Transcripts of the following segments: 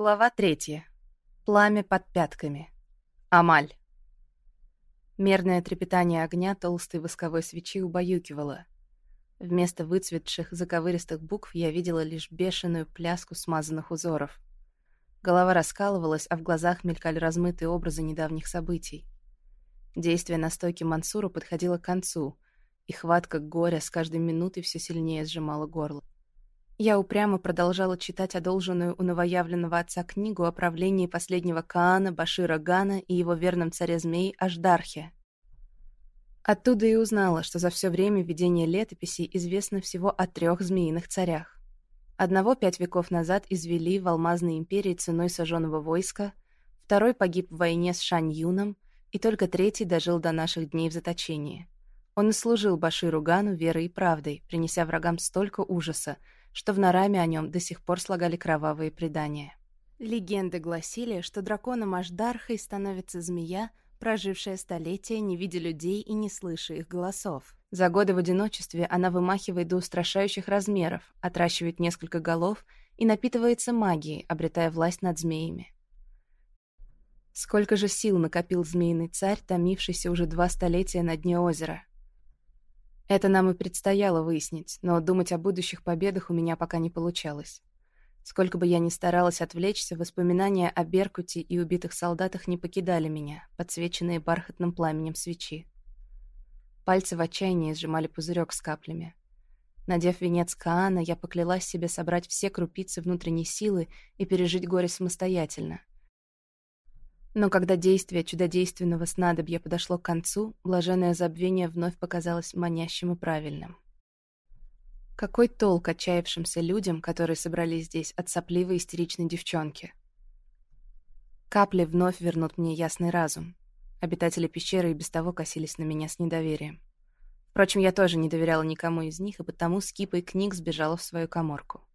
Глава третья. Пламя под пятками. Амаль. Мерное трепетание огня толстой восковой свечи убаюкивало. Вместо выцветших заковыристых букв я видела лишь бешеную пляску смазанных узоров. Голова раскалывалась, а в глазах мелькали размытые образы недавних событий. Действие настойки Мансуру подходило к концу, и хватка горя с каждой минутой все сильнее сжимала горло. Я упрямо продолжала читать одолженную у новоявленного отца книгу о правлении последнего Каана, Башира Гана и его верном царе змей Аждархе. Оттуда и узнала, что за все время ведения летописей известно всего о трех змеиных царях. Одного пять веков назад извели в Алмазной империи ценой сожженного войска, второй погиб в войне с Шань-Юном, и только третий дожил до наших дней в заточении. Он и служил Баширу Гану верой и правдой, принеся врагам столько ужаса, что в Нараме о нем до сих пор слагали кровавые предания. Легенды гласили, что драконом Аждархой становится змея, прожившая столетия, не видя людей и не слыша их голосов. За годы в одиночестве она вымахивает до устрашающих размеров, отращивает несколько голов и напитывается магией, обретая власть над змеями. Сколько же сил накопил змеиный царь, томившийся уже два столетия на дне озера. Это нам и предстояло выяснить, но думать о будущих победах у меня пока не получалось. Сколько бы я ни старалась отвлечься, воспоминания о Беркуте и убитых солдатах не покидали меня, подсвеченные бархатным пламенем свечи. Пальцы в отчаянии сжимали пузырек с каплями. Надев венец Каана, я поклялась себе собрать все крупицы внутренней силы и пережить горе самостоятельно. Но когда действие чудодейственного снадобья подошло к концу, блаженное забвение вновь показалось манящим и правильным. Какой толк отчаявшимся людям, которые собрались здесь от сопливой истеричной девчонки? Капли вновь вернут мне ясный разум. Обитатели пещеры и без того косились на меня с недоверием. Впрочем, я тоже не доверяла никому из них, и потому с кипой книг сбежала в свою коморку.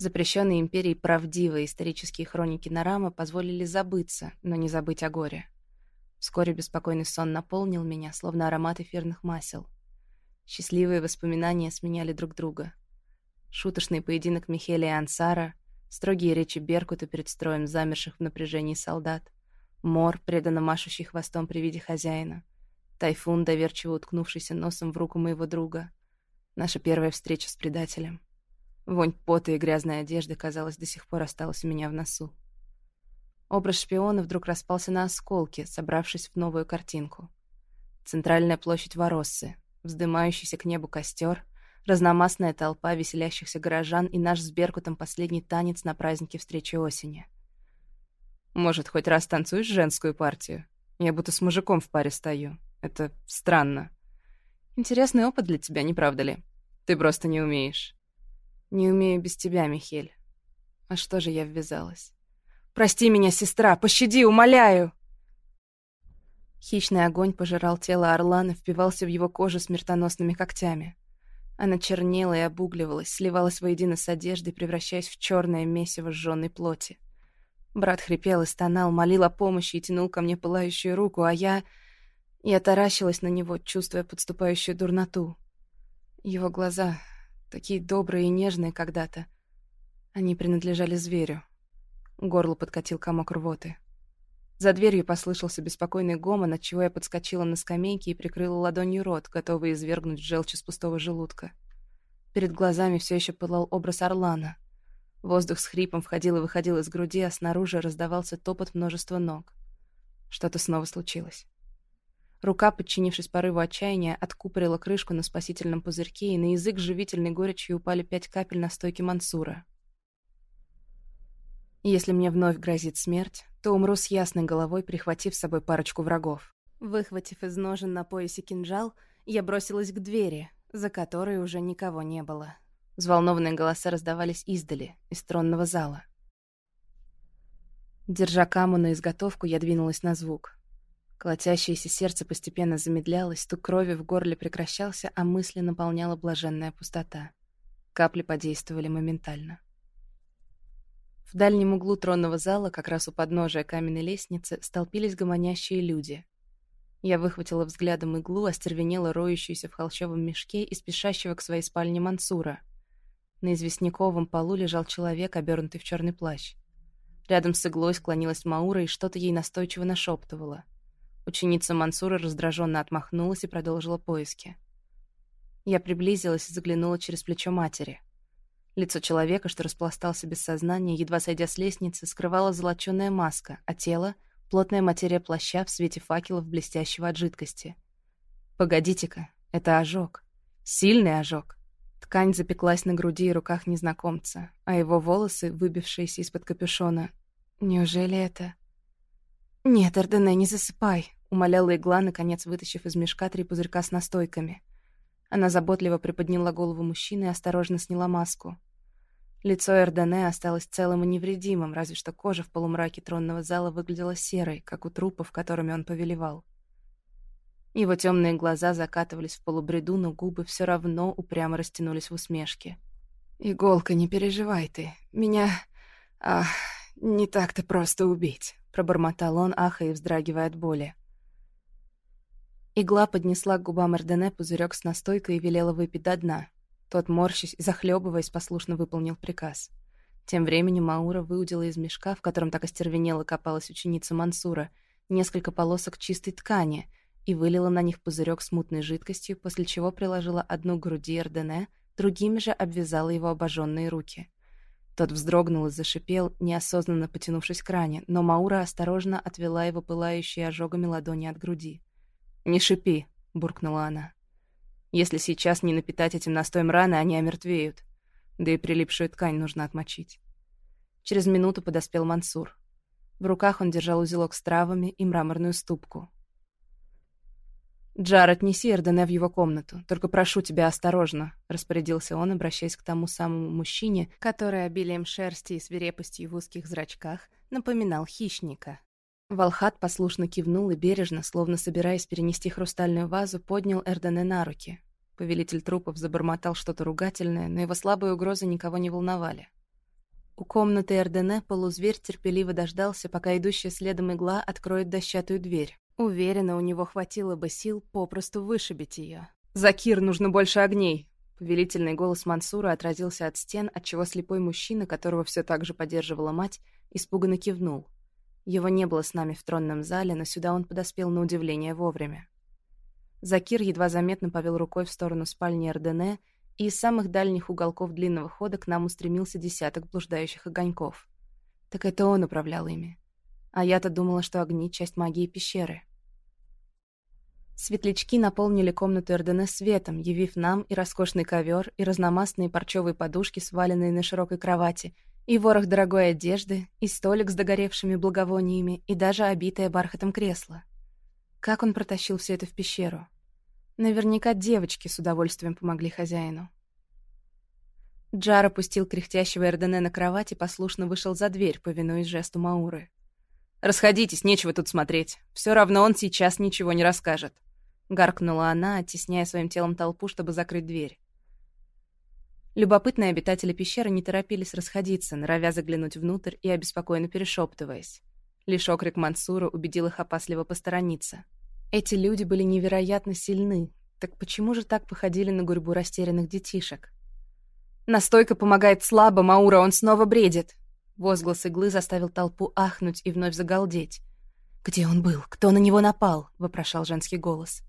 Запрещенные империей правдивые исторические хроники Нарама позволили забыться, но не забыть о горе. Вскоре беспокойный сон наполнил меня, словно аромат эфирных масел. Счастливые воспоминания сменяли друг друга. Шуточный поединок Михеля и Ансара, строгие речи Беркута перед строем замерших в напряжении солдат, Мор, преданно машущий хвостом при виде хозяина, Тайфун, доверчиво уткнувшийся носом в руку моего друга, наша первая встреча с предателем. Вонь пота и грязной одежды, казалось, до сих пор осталась у меня в носу. Образ шпиона вдруг распался на осколки, собравшись в новую картинку. Центральная площадь Вороссы, вздымающийся к небу костер, разномастная толпа веселящихся горожан и наш с Беркутом последний танец на празднике встречи осени. «Может, хоть раз танцуешь женскую партию? Я будто с мужиком в паре стою. Это странно. Интересный опыт для тебя, не правда ли? Ты просто не умеешь». Не умею без тебя, Михель. А что же я ввязалась? Прости меня, сестра, пощади, умоляю!» Хищный огонь пожирал тело Орлана, впивался в его кожу смертоносными когтями. Она чернела и обугливалась, сливалась воедино с одеждой, превращаясь в черное месиво сжженной плоти. Брат хрипел и стонал, молил о помощи и тянул ко мне пылающую руку, а я... Я таращилась на него, чувствуя подступающую дурноту. Его глаза, Такие добрые и нежные когда-то. Они принадлежали зверю. Горло подкатил комок рвоты. За дверью послышался беспокойный гомон, отчего я подскочила на скамейке и прикрыла ладонью рот, готовый извергнуть желчь из пустого желудка. Перед глазами все еще пылал образ Орлана. Воздух с хрипом входил и выходил из груди, а снаружи раздавался топот множества ног. Что-то снова случилось. Рука, подчинившись порыву отчаяния, откупорила крышку на спасительном пузырьке, и на язык живительной горечью упали пять капель на стойке Мансура. Если мне вновь грозит смерть, то умру с ясной головой, прихватив с собой парочку врагов. Выхватив из ножен на поясе кинжал, я бросилась к двери, за которой уже никого не было. Взволнованные голоса раздавались издали, из тронного зала. Держа каму на изготовку, я двинулась на звук. Колотящееся сердце постепенно замедлялось, стук крови в горле прекращался, а мысли наполняла блаженная пустота. Капли подействовали моментально. В дальнем углу тронного зала, как раз у подножия каменной лестницы, столпились гомонящие люди. Я выхватила взглядом иглу, остервенела роющуюся в холщовом мешке и спешащего к своей спальне Мансура. На известняковом полу лежал человек, обернутый в черный плащ. Рядом с иглой склонилась Маура и что-то ей настойчиво нашептывала. Ученица Мансура раздраженно отмахнулась и продолжила поиски. Я приблизилась и заглянула через плечо матери. Лицо человека, что распластался без сознания, едва сойдя с лестницы, скрывала золочёная маска, а тело — плотная материя плаща в свете факелов, блестящего от жидкости. Погодите-ка, это ожог. Сильный ожог. Ткань запеклась на груди и руках незнакомца, а его волосы, выбившиеся из-под капюшона. Неужели это... «Нет, Эрдене, не засыпай», — умоляла игла, наконец вытащив из мешка три пузырька с настойками. Она заботливо приподняла голову мужчины и осторожно сняла маску. Лицо Эрдене осталось целым и невредимым, разве что кожа в полумраке тронного зала выглядела серой, как у трупов, которыми он повелевал. Его темные глаза закатывались в полубреду, но губы все равно упрямо растянулись в усмешке. «Иголка, не переживай ты. Меня... Ах, не так-то просто убить», — пробормотал он, ахая и вздрагивая от боли. Игла поднесла к губам Эрдене пузырек с настойкой и велела выпить до дна. Тот, морщись и захлебываясь, послушно выполнил приказ. Тем временем Маура выудила из мешка, в котором так остервенело копалась ученица Мансура, несколько полосок чистой ткани и вылила на них пузырек с мутной жидкостью, после чего приложила одну к груди Эрдене, другими же обвязала его обожженные руки. Тот вздрогнул и зашипел, неосознанно потянувшись к ране, но Маура осторожно отвела его пылающие ожогами ладони от груди. «Не шипи», — буркнула она. «Если сейчас не напитать этим настоем раны, они омертвеют. Да и прилипшую ткань нужно отмочить». Через минуту подоспел Мансур. В руках он держал узелок с травами и мраморную ступку. «Джар, отнеси Эрдене в его комнату. Только прошу тебя осторожно», — распорядился он, обращаясь к тому самому мужчине, который обилием шерсти и свирепостью в узких зрачках напоминал хищника. Волхат послушно кивнул и бережно, словно собираясь перенести хрустальную вазу, поднял Эрдене на руки. Повелитель трупов забормотал что-то ругательное, но его слабые угрозы никого не волновали. У комнаты Эрдене полузверь терпеливо дождался, пока идущая следом игла откроет дощатую дверь. Уверена, у него хватило бы сил попросту вышибить ее. «Закир, нужно больше огней!» Повелительный голос Мансура отразился от стен, отчего слепой мужчина, которого все так же поддерживала мать, испуганно кивнул. Его не было с нами в тронном зале, но сюда он подоспел на удивление вовремя. Закир едва заметно повел рукой в сторону спальни Эрдене, и из самых дальних уголков длинного хода к нам устремился десяток блуждающих огоньков. Так это он управлял ими. А я-то думала, что огни — часть магии пещеры. Светлячки наполнили комнату Эрдене светом, явив нам и роскошный ковер, и разномастные парчевые подушки, сваленные на широкой кровати — и ворох дорогой одежды, и столик с догоревшими благовониями, и даже обитое бархатом кресло. Как он протащил все это в пещеру? Наверняка девочки с удовольствием помогли хозяину. Джар опустил кряхтящего Эрдене на кровать и послушно вышел за дверь, повинуясь жесту Мауры. «Расходитесь, нечего тут смотреть. Все равно он сейчас ничего не расскажет», — гаркнула она, оттесняя своим телом толпу, чтобы закрыть дверь. Любопытные обитатели пещеры не торопились расходиться, норовя заглянуть внутрь и обеспокоенно перешептываясь. Лишь окрик Мансура убедил их опасливо посторониться. Эти люди были невероятно сильны, так почему же так походили на гурьбу растерянных детишек? «Настойка помогает слабо, Маура, он снова бредит!» Возглас иглы заставил толпу ахнуть и вновь загалдеть. «Где он был? Кто на него напал?» — вопрошал женский голос.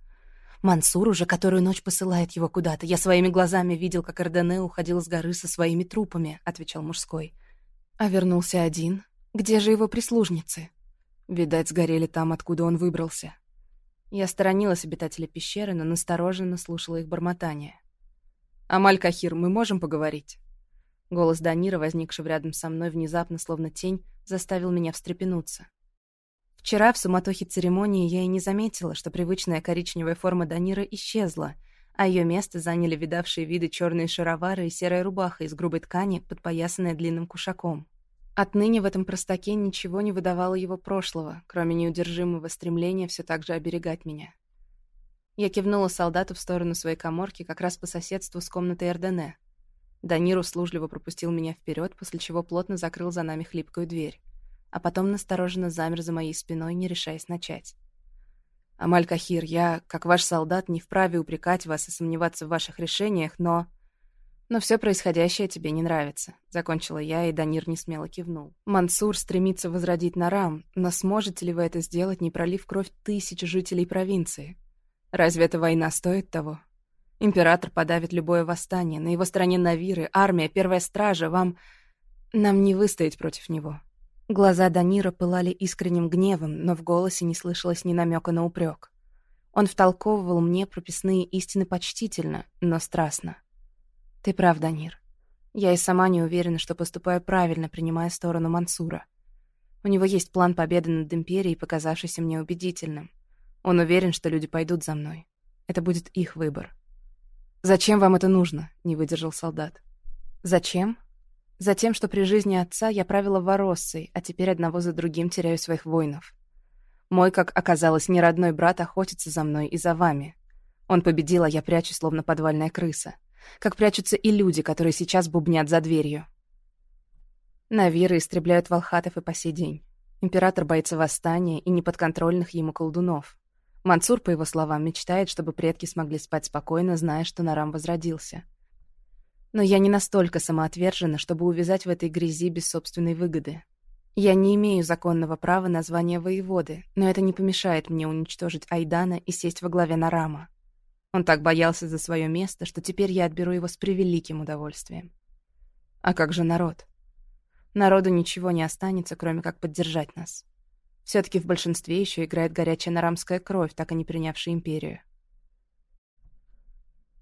Мансур уже которую ночь посылает его куда-то. Я своими глазами видел, как Эрдене уходил с горы со своими трупами», — отвечал мужской. А вернулся один. Где же его прислужницы? Видать, сгорели там, откуда он выбрался. Я сторонилась обитателя пещеры, но настороженно слушала их бормотание. «Амаль Кахир, мы можем поговорить?» Голос Данира, возникший рядом со мной внезапно, словно тень, заставил меня встрепенуться. Вчера в суматохе церемонии я и не заметила, что привычная коричневая форма Данира исчезла, а ее место заняли видавшие виды черные шаровары и серая рубаха из грубой ткани, подпоясанная длинным кушаком. Отныне в этом простаке ничего не выдавало его прошлого, кроме неудержимого стремления все так же оберегать меня. Я кивнула солдату в сторону своей коморки как раз по соседству с комнатой Эрдене. Данир услужливо пропустил меня вперед, после чего плотно закрыл за нами хлипкую дверь а потом настороженно замер за моей спиной, не решаясь начать. «Амаль Кахир, я, как ваш солдат, не вправе упрекать вас и сомневаться в ваших решениях, но...» Но все происходящее тебе не нравится, закончила я, и Данир не смело кивнул. Мансур стремится возродить Нарам, но сможете ли вы это сделать, не пролив кровь тысяч жителей провинции? Разве эта война стоит того? Император подавит любое восстание, на его стороне Навиры, армия, первая стража, вам... Нам не выстоять против него. Глаза Данира пылали искренним гневом, но в голосе не слышалось ни намека на упрек. Он втолковывал мне прописные истины почтительно, но страстно. Ты прав, Данир. Я и сама не уверена, что поступаю правильно, принимая сторону Мансура. У него есть план победы над Империей, показавшийся мне убедительным. Он уверен, что люди пойдут за мной. Это будет их выбор. «Зачем вам это нужно?» — не выдержал солдат. «Зачем?» «Затем, что при жизни отца я правила Вороссой, а теперь одного за другим теряю своих воинов. Мой, как оказалось, неродной брат охотится за мной и за вами. Он победил, а я прячусь, словно подвальная крыса как прячутся и люди, которые сейчас бубнят за дверью. Навиры истребляют волхатов и по сей день. Император боится восстания и неподконтрольных ему колдунов. Мансур, по его словам, мечтает, чтобы предки смогли спать спокойно, зная, что Нарам возродился. Но я не настолько самоотвержена, чтобы увязать в этой грязи без собственной выгоды. Я не имею законного права на звание воеводы, но это не помешает мне уничтожить Айдана и сесть во главе Нарама. Он так боялся за свое место, что теперь я отберу его с превеликим удовольствием. А как же народ? Народу ничего не останется, кроме как поддержать нас. все таки в большинстве еще играет горячая нарамская кровь, так и не принявшая империю.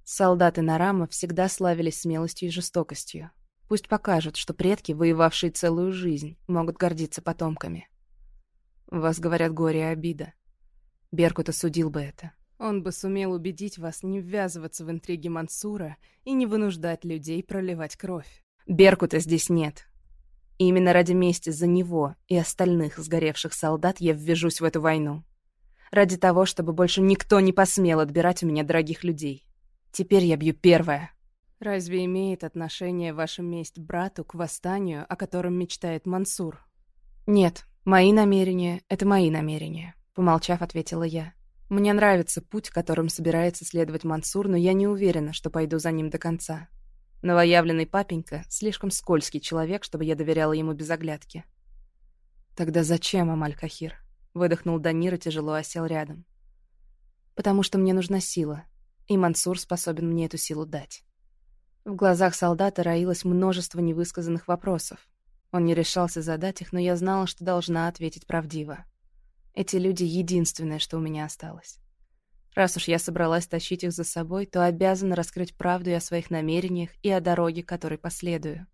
Солдаты Нарама всегда славились смелостью и жестокостью. Пусть покажут, что предки, воевавшие целую жизнь, могут гордиться потомками. Вас говорят горе и обида. Беркут осудил бы это. Он бы сумел убедить вас не ввязываться в интриги Мансура и не вынуждать людей проливать кровь. Беркута здесь нет. И именно ради мести за него и остальных сгоревших солдат я ввяжусь в эту войну. Ради того, чтобы больше никто не посмел отбирать у меня дорогих людей. Теперь я бью первая. Разве имеет отношение ваша месть брату к восстанию, о котором мечтает Мансур? Нет, мои намерения — это мои намерения, помолчав, ответила я. Мне нравится путь, которым собирается следовать Мансур, но я не уверена, что пойду за ним до конца. Новоявленный папенька — слишком скользкий человек, чтобы я доверяла ему без оглядки. «Тогда зачем, Амаль-Кахир?» — выдохнул Данир и тяжело осел рядом. «Потому что мне нужна сила, и Мансур способен мне эту силу дать». В глазах солдата роилось множество невысказанных вопросов. Он не решался задать их, но я знала, что должна ответить правдиво. Эти люди — единственное, что у меня осталось. Раз уж я собралась тащить их за собой, то обязана раскрыть правду и о своих намерениях, и о дороге, которой последую.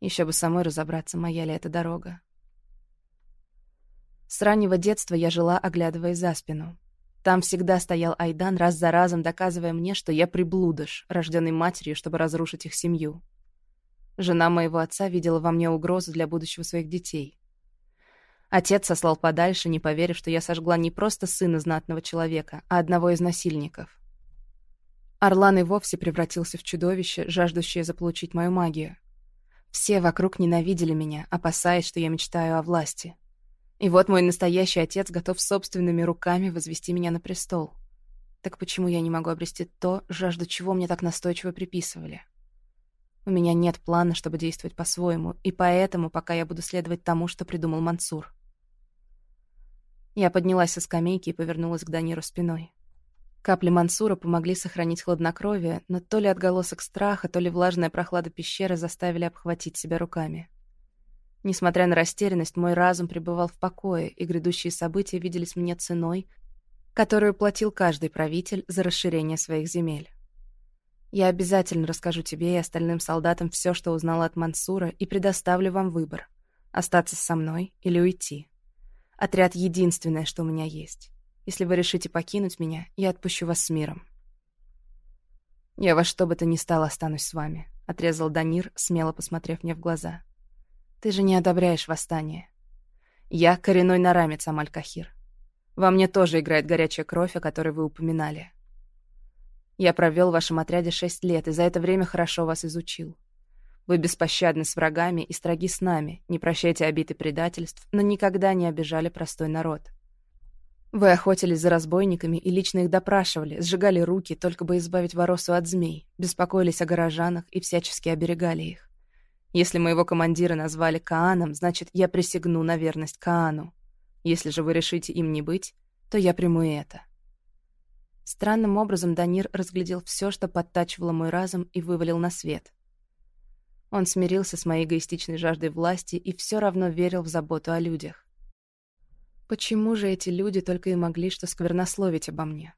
Еще бы самой разобраться, моя ли эта дорога. С раннего детства я жила, оглядываясь за спину. Там всегда стоял Айдан, раз за разом доказывая мне, что я приблудыш, рожденный матерью, чтобы разрушить их семью. Жена моего отца видела во мне угрозу для будущего своих детей. Отец сослал подальше, не поверив, что я сожгла не просто сына знатного человека, а одного из насильников. Орлан и вовсе превратился в чудовище, жаждущее заполучить мою магию. Все вокруг ненавидели меня, опасаясь, что я мечтаю о власти. И вот мой настоящий отец готов собственными руками возвести меня на престол. Так почему я не могу обрести то, жажду чего мне так настойчиво приписывали? У меня нет плана, чтобы действовать по-своему, и поэтому пока я буду следовать тому, что придумал Мансур. Я поднялась со скамейки и повернулась к Даниру спиной. Капли Мансура помогли сохранить хладнокровие, но то ли отголосок страха, то ли влажная прохлада пещеры заставили обхватить себя руками. Несмотря на растерянность, мой разум пребывал в покое, и грядущие события виделись мне ценой, которую платил каждый правитель за расширение своих земель. Я обязательно расскажу тебе и остальным солдатам все, что узнала от Мансура, и предоставлю вам выбор — остаться со мной или уйти. Отряд — единственное, что у меня есть. Если вы решите покинуть меня, я отпущу вас с миром». «Я во что бы то ни стало останусь с вами», — отрезал Данир, смело посмотрев мне в глаза. «Ты же не одобряешь восстание. Я коренной нарамец, Амаль-Кахир. Во мне тоже играет горячая кровь, о которой вы упоминали. Я провел в вашем отряде шесть лет, и за это время хорошо вас изучил. Вы беспощадны с врагами и строги с нами, не прощайте обид и предательств, но никогда не обижали простой народ. Вы охотились за разбойниками и лично их допрашивали, сжигали руки, только бы избавить Воросу от змей, беспокоились о горожанах и всячески оберегали их. Если моего командира назвали Кааном, значит, я присягну на верность Каану. Если же вы решите им не быть, то я приму и это. Странным образом Данир разглядел все, что подтачивало мой разум, и вывалил на свет. Он смирился с моей эгоистичной жаждой власти и все равно верил в заботу о людях. Почему же эти люди только и могли что сквернословить обо мне?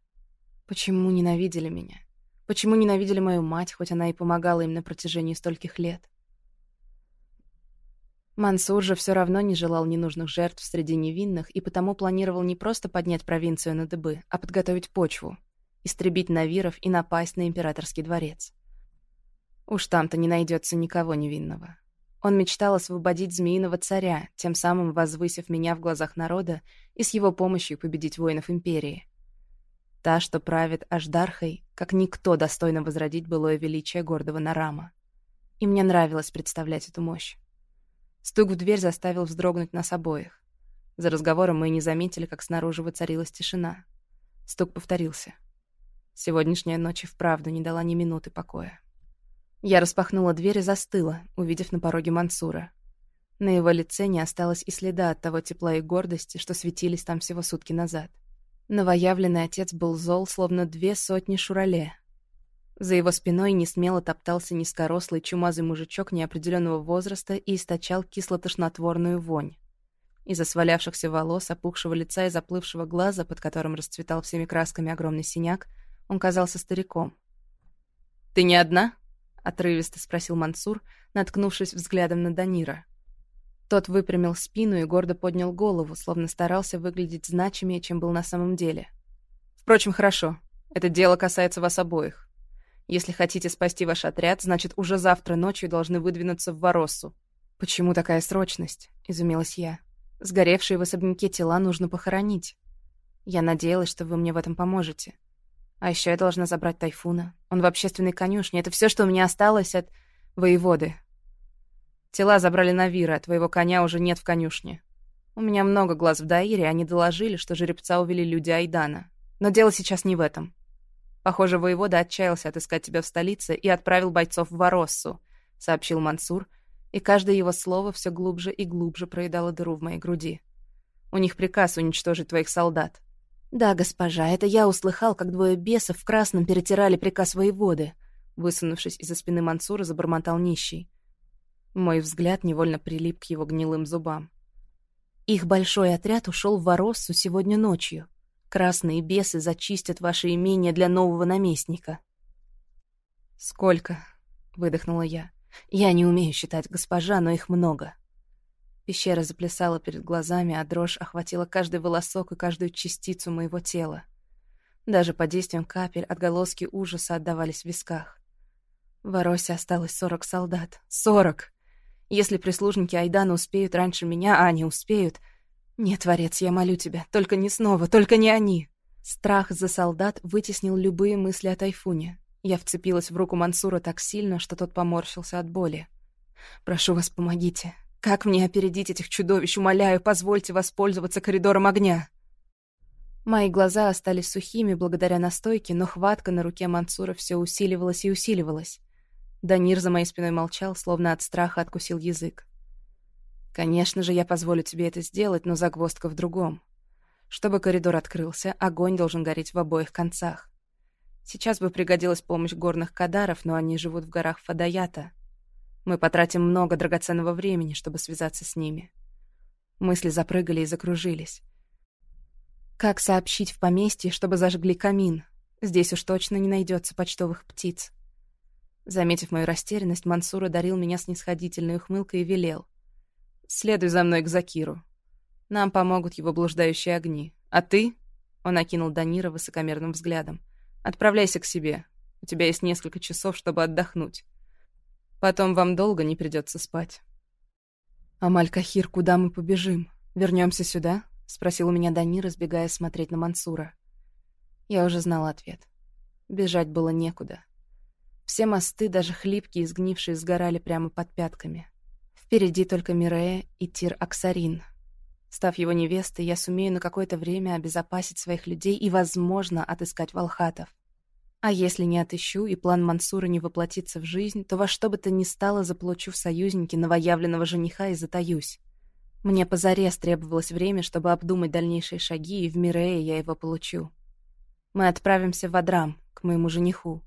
Почему ненавидели меня? Почему ненавидели мою мать, хоть она и помогала им на протяжении стольких лет? Мансур же все равно не желал ненужных жертв среди невинных и потому планировал не просто поднять провинцию на дыбы, а подготовить почву, истребить навиров и напасть на императорский дворец. Уж там-то не найдется никого невинного. Он мечтал освободить змеиного царя, тем самым возвысив меня в глазах народа и с его помощью победить воинов Империи. Та, что правит Аждархой, как никто достойно возродить былое величие гордого Нарама. И мне нравилось представлять эту мощь. Стук в дверь заставил вздрогнуть нас обоих. За разговором мы и не заметили, как снаружи воцарилась тишина. Стук повторился. Сегодняшняя ночь и вправду не дала ни минуты покоя. Я распахнула дверь и застыла, увидев на пороге Мансура. На его лице не осталось и следа от того тепла и гордости, что светились там всего сутки назад. Новоявленный отец был зол, словно две сотни шурале. За его спиной несмело топтался низкорослый чумазый мужичок неопределенного возраста и источал кисло-тошнотворную вонь. Из-за волос, опухшего лица и заплывшего глаза, под которым расцветал всеми красками огромный синяк, он казался стариком. «Ты не одна?» отрывисто спросил Мансур, наткнувшись взглядом на Данира. Тот выпрямил спину и гордо поднял голову, словно старался выглядеть значимее, чем был на самом деле. «Впрочем, хорошо. Это дело касается вас обоих. Если хотите спасти ваш отряд, значит, уже завтра ночью должны выдвинуться в Вороссу». «Почему такая срочность?» — изумилась я. «Сгоревшие в особняке тела нужно похоронить. Я надеялась, что вы мне в этом поможете. А еще я должна забрать Тайфуна. Он в общественной конюшне. Это все, что у меня осталось от воеводы. Тела забрали Навира, а твоего коня уже нет в конюшне. У меня много глаз в Даире, они доложили, что жеребца увели люди Айдана. Но дело сейчас не в этом. Похоже, воевода отчаялся отыскать тебя в столице и отправил бойцов в Вороссу, сообщил Мансур, и каждое его слово все глубже и глубже проедало дыру в моей груди. У них приказ уничтожить твоих солдат. «Да, госпожа, это я услыхал, как двое бесов в красном перетирали приказ воеводы», высунувшись из-за спины Мансура, забормотал нищий. Мой взгляд невольно прилип к его гнилым зубам. «Их большой отряд ушел в Вороссу сегодня ночью. Красные бесы зачистят ваше имение для нового наместника». «Сколько?» — выдохнула я. «Я не умею считать, госпожа, но их много». Пещера заплясала перед глазами, а дрожь охватила каждый волосок и каждую частицу моего тела. Даже под действием капель отголоски ужаса отдавались в висках. В Воросе осталось сорок солдат. Сорок! Если прислужники Айдана успеют раньше меня, а они успеют... Нет, Творец, я молю тебя, только не снова, только не они! Страх за солдат вытеснил любые мысли о Тайфуне. Я вцепилась в руку Мансура так сильно, что тот поморщился от боли. «Прошу вас, помогите. Как мне опередить этих чудовищ? Умоляю, позвольте воспользоваться коридором огня. Мои глаза остались сухими благодаря настойке, но хватка на руке Мансура все усиливалась и усиливалась. Данир за моей спиной молчал, словно от страха откусил язык. «Конечно же, я позволю тебе это сделать, но загвоздка в другом. Чтобы коридор открылся, огонь должен гореть в обоих концах. Сейчас бы пригодилась помощь горных кадаров, но они живут в горах Фадаята. Мы потратим много драгоценного времени, чтобы связаться с ними. Мысли запрыгали и закружились. Как сообщить в поместье, чтобы зажгли камин? Здесь уж точно не найдется почтовых птиц. Заметив мою растерянность, Мансур одарил меня снисходительной ухмылкой и велел. «Следуй за мной к Закиру. Нам помогут его блуждающие огни. А ты...» — он окинул Данира высокомерным взглядом. «Отправляйся к себе. У тебя есть несколько часов, чтобы отдохнуть. Потом вам долго не придется спать. «Амаль-Кахир, куда мы побежим? Вернемся сюда?» — спросил у меня Дани, разбегая смотреть на Мансура. Я уже знала ответ. Бежать было некуда. Все мосты, даже хлипкие и сгнившие, сгорали прямо под пятками. Впереди только Мирея и Тир-Аксарин. Став его невестой, я сумею на какое-то время обезопасить своих людей и, возможно, отыскать волхатов. А если не отыщу, и план Мансура не воплотится в жизнь, то во что бы то ни стало заполучу в союзники новоявленного жениха и затаюсь. Мне позарез требовалось время, чтобы обдумать дальнейшие шаги, и в Мирее я его получу. Мы отправимся в Адрам, к моему жениху.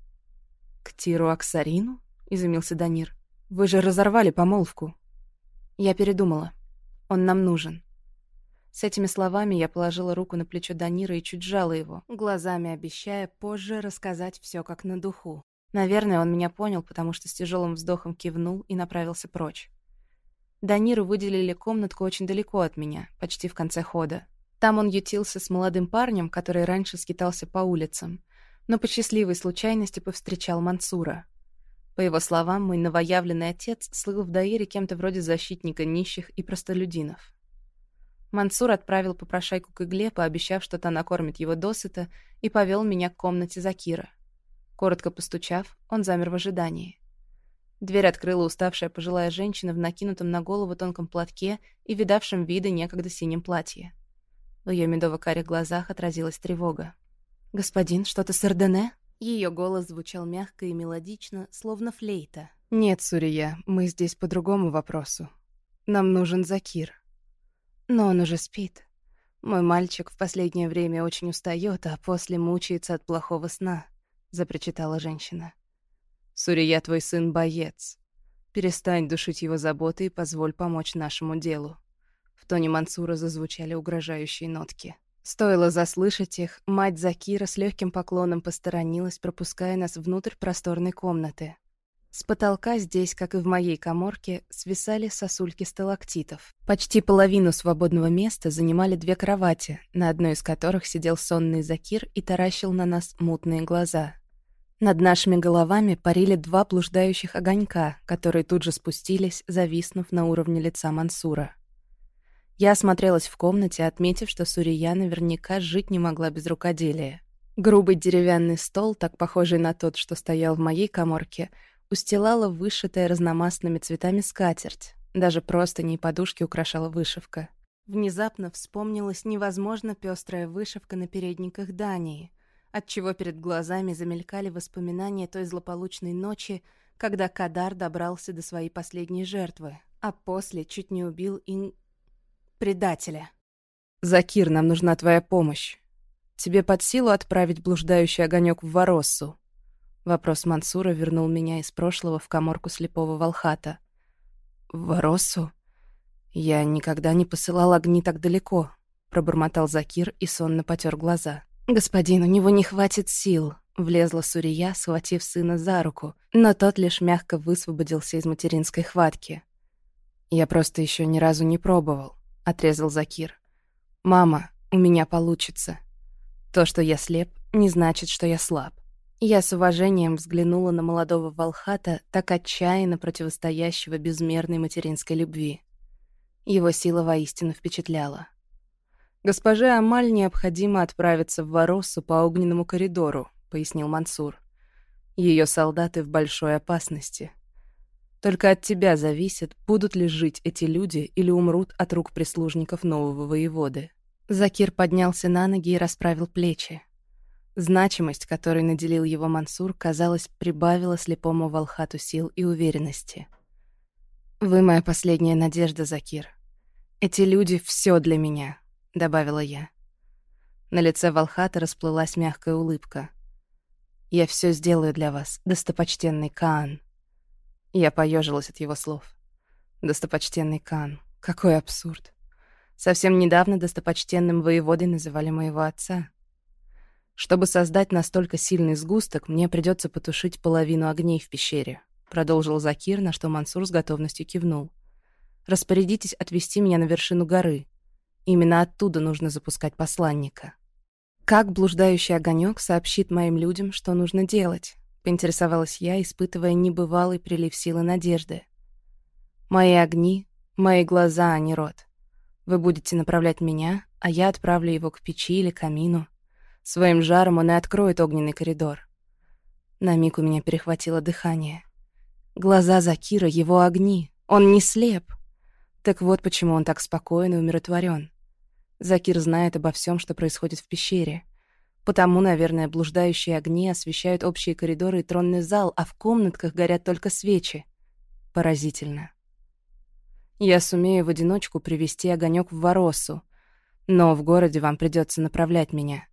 «К Тиру Аксарину?» — изумился Данир. «Вы же разорвали помолвку». Я передумала. Он нам нужен. С этими словами я положила руку на плечо Данира и чуть сжала его, глазами обещая позже рассказать все как на духу. Наверное, он меня понял, потому что с тяжелым вздохом кивнул и направился прочь. Даниру выделили комнатку очень далеко от меня, почти в конце хода. Там он ютился с молодым парнем, который раньше скитался по улицам, но по счастливой случайности повстречал Мансура. По его словам, мой новоявленный отец слыл в Даире кем-то вроде защитника нищих и простолюдинов. Мансур отправил попрошайку к игле, пообещав, что та накормит его досыта, и повел меня к комнате Закира. Коротко постучав, он замер в ожидании. Дверь открыла уставшая пожилая женщина в накинутом на голову тонком платке и видавшем виды некогда синем платье. В ее медово-карих глазах отразилась тревога. «Господин, что-то с Эрдене?» Ее голос звучал мягко и мелодично, словно флейта. «Нет, Сурия, мы здесь по другому вопросу. Нам нужен Закир». Но он уже спит. Мой мальчик в последнее время очень устает, а после мучается от плохого сна, запричитала женщина. Сурия, твой сын боец. Перестань душить его заботы и позволь помочь нашему делу. В тоне Мансура зазвучали угрожающие нотки. Стоило заслышать их, мать Закира с легким поклоном посторонилась, пропуская нас внутрь просторной комнаты. С потолка здесь, как и в моей коморке, свисали сосульки сталактитов. Почти половину свободного места занимали две кровати, на одной из которых сидел сонный Закир и таращил на нас мутные глаза. Над нашими головами парили два блуждающих огонька, которые тут же спустились, зависнув на уровне лица Мансура. Я осмотрелась в комнате, отметив, что Сурия наверняка жить не могла без рукоделия. Грубый деревянный стол, так похожий на тот, что стоял в моей коморке, устилала вышитая разномастными цветами скатерть. Даже просто не подушки украшала вышивка. Внезапно вспомнилась невозможно пестрая вышивка на передниках Дании, отчего перед глазами замелькали воспоминания той злополучной ночи, когда Кадар добрался до своей последней жертвы, а после чуть не убил и... предателя. «Закир, нам нужна твоя помощь. Тебе под силу отправить блуждающий огонек в Вороссу?» Вопрос Мансура вернул меня из прошлого в коморку слепого волхата. «В Воросу? Я никогда не посылал огни так далеко», — пробормотал Закир и сонно потер глаза. «Господин, у него не хватит сил», — влезла Сурия, схватив сына за руку, но тот лишь мягко высвободился из материнской хватки. «Я просто еще ни разу не пробовал», — отрезал Закир. «Мама, у меня получится. То, что я слеп, не значит, что я слаб. Я с уважением взглянула на молодого волхата, так отчаянно противостоящего безмерной материнской любви. Его сила воистину впечатляла. «Госпоже Амаль необходимо отправиться в Воросу по огненному коридору», — пояснил Мансур. Ее солдаты в большой опасности. Только от тебя зависит, будут ли жить эти люди или умрут от рук прислужников нового воеводы». Закир поднялся на ноги и расправил плечи. Значимость, которой наделил его Мансур, казалось, прибавила слепому Волхату сил и уверенности. «Вы моя последняя надежда, Закир. Эти люди — все для меня», — добавила я. На лице Волхата расплылась мягкая улыбка. «Я все сделаю для вас, достопочтенный Каан». Я поежилась от его слов. «Достопочтенный Каан. Какой абсурд. Совсем недавно достопочтенным воеводой называли моего отца». Чтобы создать настолько сильный сгусток, мне придется потушить половину огней в пещере», — продолжил Закир, на что Мансур с готовностью кивнул. «Распорядитесь отвести меня на вершину горы. Именно оттуда нужно запускать посланника». «Как блуждающий огонек сообщит моим людям, что нужно делать?» — поинтересовалась я, испытывая небывалый прилив силы надежды. «Мои огни, мои глаза, а не рот. Вы будете направлять меня, а я отправлю его к печи или камину». Своим жаром он и откроет огненный коридор. На миг у меня перехватило дыхание. Глаза Закира — его огни. Он не слеп. Так вот почему он так спокоен и умиротворен. Закир знает обо всем, что происходит в пещере. Потому, наверное, блуждающие огни освещают общие коридоры и тронный зал, а в комнатках горят только свечи. Поразительно. Я сумею в одиночку привести огонек в Воросу, но в городе вам придется направлять меня.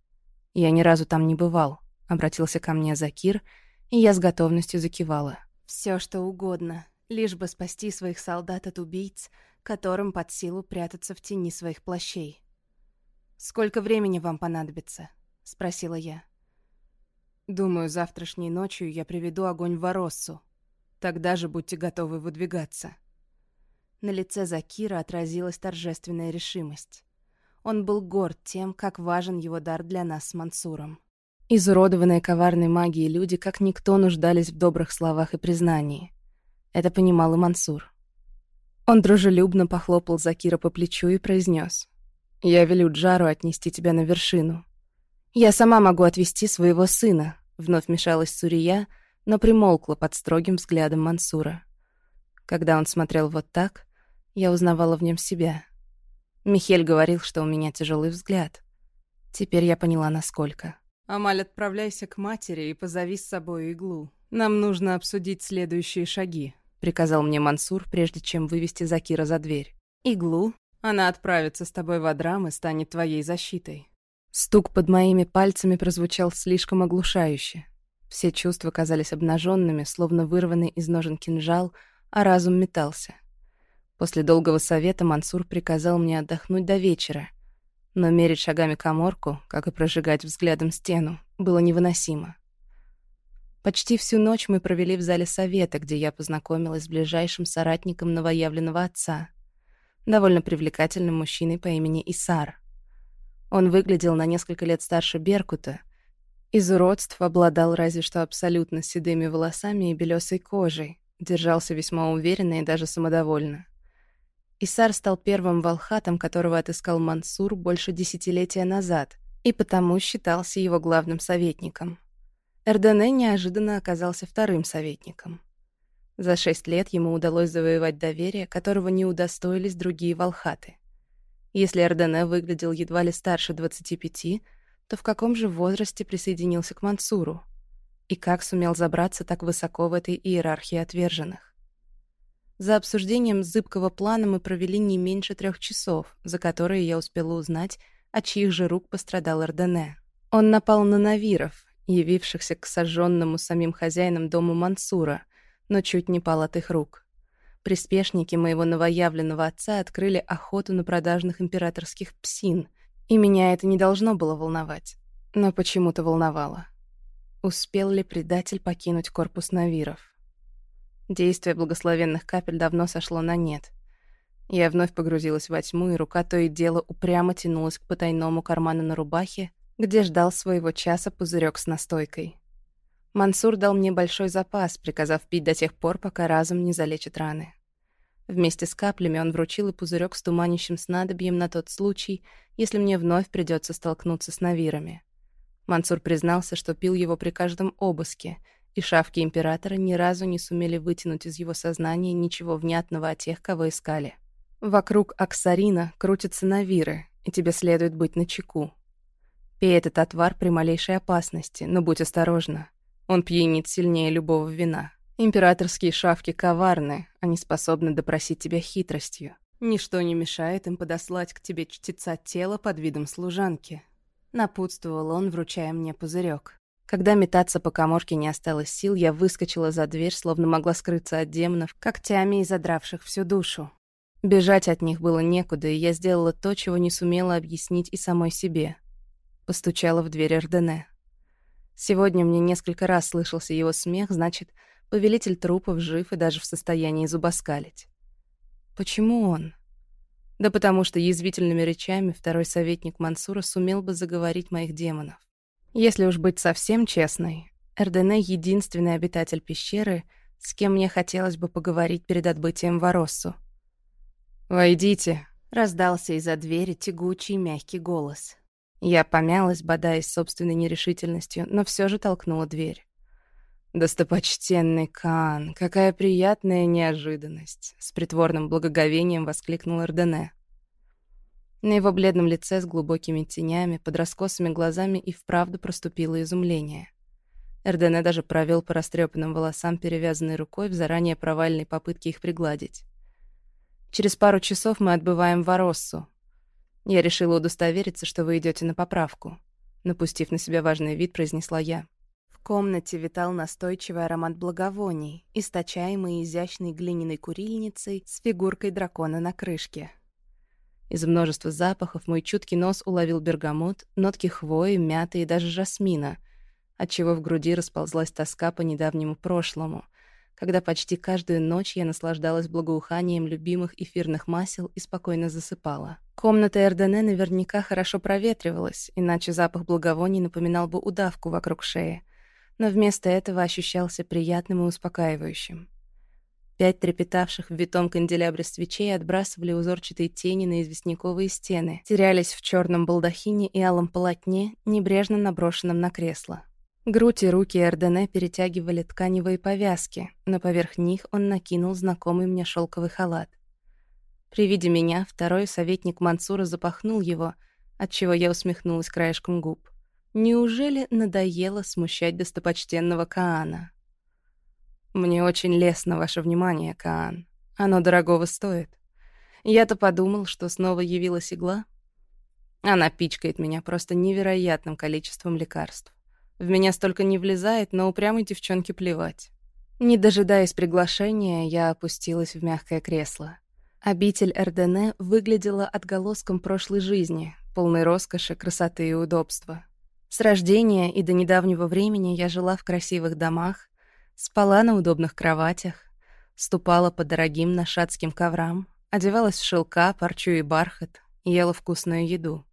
Я ни разу там не бывал, обратился ко мне Закир, и я с готовностью закивала. Все что угодно, лишь бы спасти своих солдат от убийц, которым под силу прятаться в тени своих плащей. Сколько времени вам понадобится? Спросила я. Думаю, завтрашней ночью я приведу огонь в Вороссу. Тогда же будьте готовы выдвигаться. На лице Закира отразилась торжественная решимость. Он был горд тем, как важен его дар для нас с Мансуром. Изуродованные коварной магией люди как никто нуждались в добрых словах и признании. Это понимал и Мансур. Он дружелюбно похлопал Закира по плечу и произнес: «Я велю Джару отнести тебя на вершину. Я сама могу отвести своего сына», — вновь мешалась Сурия, но примолкла под строгим взглядом Мансура. Когда он смотрел вот так, я узнавала в нем себя — Михель говорил, что у меня тяжелый взгляд. Теперь я поняла, насколько. «Амаль, отправляйся к матери и позови с собой иглу. Нам нужно обсудить следующие шаги», — приказал мне Мансур, прежде чем вывести Закира за дверь. «Иглу? Она отправится с тобой в Адрам и станет твоей защитой». Стук под моими пальцами прозвучал слишком оглушающе. Все чувства казались обнаженными, словно вырванный из ножен кинжал, а разум метался. После долгого совета Мансур приказал мне отдохнуть до вечера. Но мерить шагами коморку, как и прожигать взглядом стену, было невыносимо. Почти всю ночь мы провели в зале совета, где я познакомилась с ближайшим соратником новоявленного отца, довольно привлекательным мужчиной по имени Исар. Он выглядел на несколько лет старше Беркута, из уродств обладал разве что абсолютно седыми волосами и белесой кожей, держался весьма уверенно и даже самодовольно. Исар стал первым волхатом, которого отыскал Мансур больше десятилетия назад, и потому считался его главным советником. Эрдене неожиданно оказался вторым советником. За шесть лет ему удалось завоевать доверие, которого не удостоились другие волхаты. Если Эрдене выглядел едва ли старше 25, то в каком же возрасте присоединился к Мансуру? И как сумел забраться так высоко в этой иерархии отверженных? За обсуждением зыбкого плана мы провели не меньше трех часов, за которые я успела узнать, от чьих же рук пострадал Ордене. Он напал на Навиров, явившихся к сожженному самим хозяином дому Мансура, но чуть не пал от их рук. Приспешники моего новоявленного отца открыли охоту на продажных императорских псин, и меня это не должно было волновать, но почему-то волновало. Успел ли предатель покинуть корпус Навиров? Действие благословенных капель давно сошло на нет. Я вновь погрузилась во тьму, и рука то и дело упрямо тянулась к потайному карману на рубахе, где ждал своего часа пузырек с настойкой. Мансур дал мне большой запас, приказав пить до тех пор, пока разум не залечит раны. Вместе с каплями он вручил и пузырек с туманящим снадобьем на тот случай, если мне вновь придется столкнуться с навирами. Мансур признался, что пил его при каждом обыске — и шавки Императора ни разу не сумели вытянуть из его сознания ничего внятного о тех, кого искали. Вокруг Аксарина крутятся навиры, и тебе следует быть начеку. Пей этот отвар при малейшей опасности, но будь осторожна. Он пьянит сильнее любого вина. Императорские шавки коварны, они способны допросить тебя хитростью. Ничто не мешает им подослать к тебе чтеца тела под видом служанки. Напутствовал он, вручая мне пузырек. Когда метаться по коморке не осталось сил, я выскочила за дверь, словно могла скрыться от демонов, когтями и задравших всю душу. Бежать от них было некуда, и я сделала то, чего не сумела объяснить и самой себе. Постучала в дверь Эрдене. Сегодня мне несколько раз слышался его смех, значит, повелитель трупов жив и даже в состоянии зубоскалить. Почему он? Да потому что язвительными речами второй советник Мансура сумел бы заговорить моих демонов. Если уж быть совсем честной, Эрдене — единственный обитатель пещеры, с кем мне хотелось бы поговорить перед отбытием в. «Войдите», — раздался из-за двери тягучий мягкий голос. Я помялась, бодаясь собственной нерешительностью, но все же толкнула дверь. «Достопочтенный Кан, какая приятная неожиданность!» — с притворным благоговением воскликнул Эрдене. На его бледном лице с глубокими тенями, под раскосыми глазами и вправду проступило изумление. Эрдене даже провел по растрепанным волосам, перевязанной рукой в заранее провальной попытке их пригладить. «Через пару часов мы отбываем в Ороссу. Я решила удостовериться, что вы идете на поправку», напустив на себя важный вид, произнесла я. Комнате витал настойчивый аромат благовоний, источаемый изящной глиняной курильницей с фигуркой дракона на крышке. Из множества запахов мой чуткий нос уловил бергамот, нотки хвои, мяты и даже жасмина, отчего в груди расползлась тоска по недавнему прошлому, когда почти каждую ночь я наслаждалась благоуханием любимых эфирных масел и спокойно засыпала. Комната Эрдене наверняка хорошо проветривалась, иначе запах благовоний напоминал бы удавку вокруг шеи, но вместо этого ощущался приятным и успокаивающим. Пять трепетавших в витом канделябре свечей отбрасывали узорчатые тени на известняковые стены, терялись в черном балдахине и алом полотне, небрежно наброшенном на кресло. Грудь и руки Эрдене перетягивали тканевые повязки, но поверх них он накинул знакомый мне шелковый халат. При виде меня второй советник Мансура запахнул его, отчего я усмехнулась краешком губ. Неужели надоело смущать достопочтенного Каана? «Мне очень лестно ваше внимание, Каан. Оно дорогого стоит. Я-то подумал, что снова явилась игла. Она пичкает меня просто невероятным количеством лекарств. В меня столько не влезает, но упрямой девчонке плевать. Не дожидаясь приглашения, я опустилась в мягкое кресло. Обитель Эрдене выглядела отголоском прошлой жизни, полной роскоши, красоты и удобства. С рождения и до недавнего времени я жила в красивых домах, спала на удобных кроватях, ступала по дорогим нашатским коврам, одевалась в шелка, парчу и бархат, ела вкусную еду.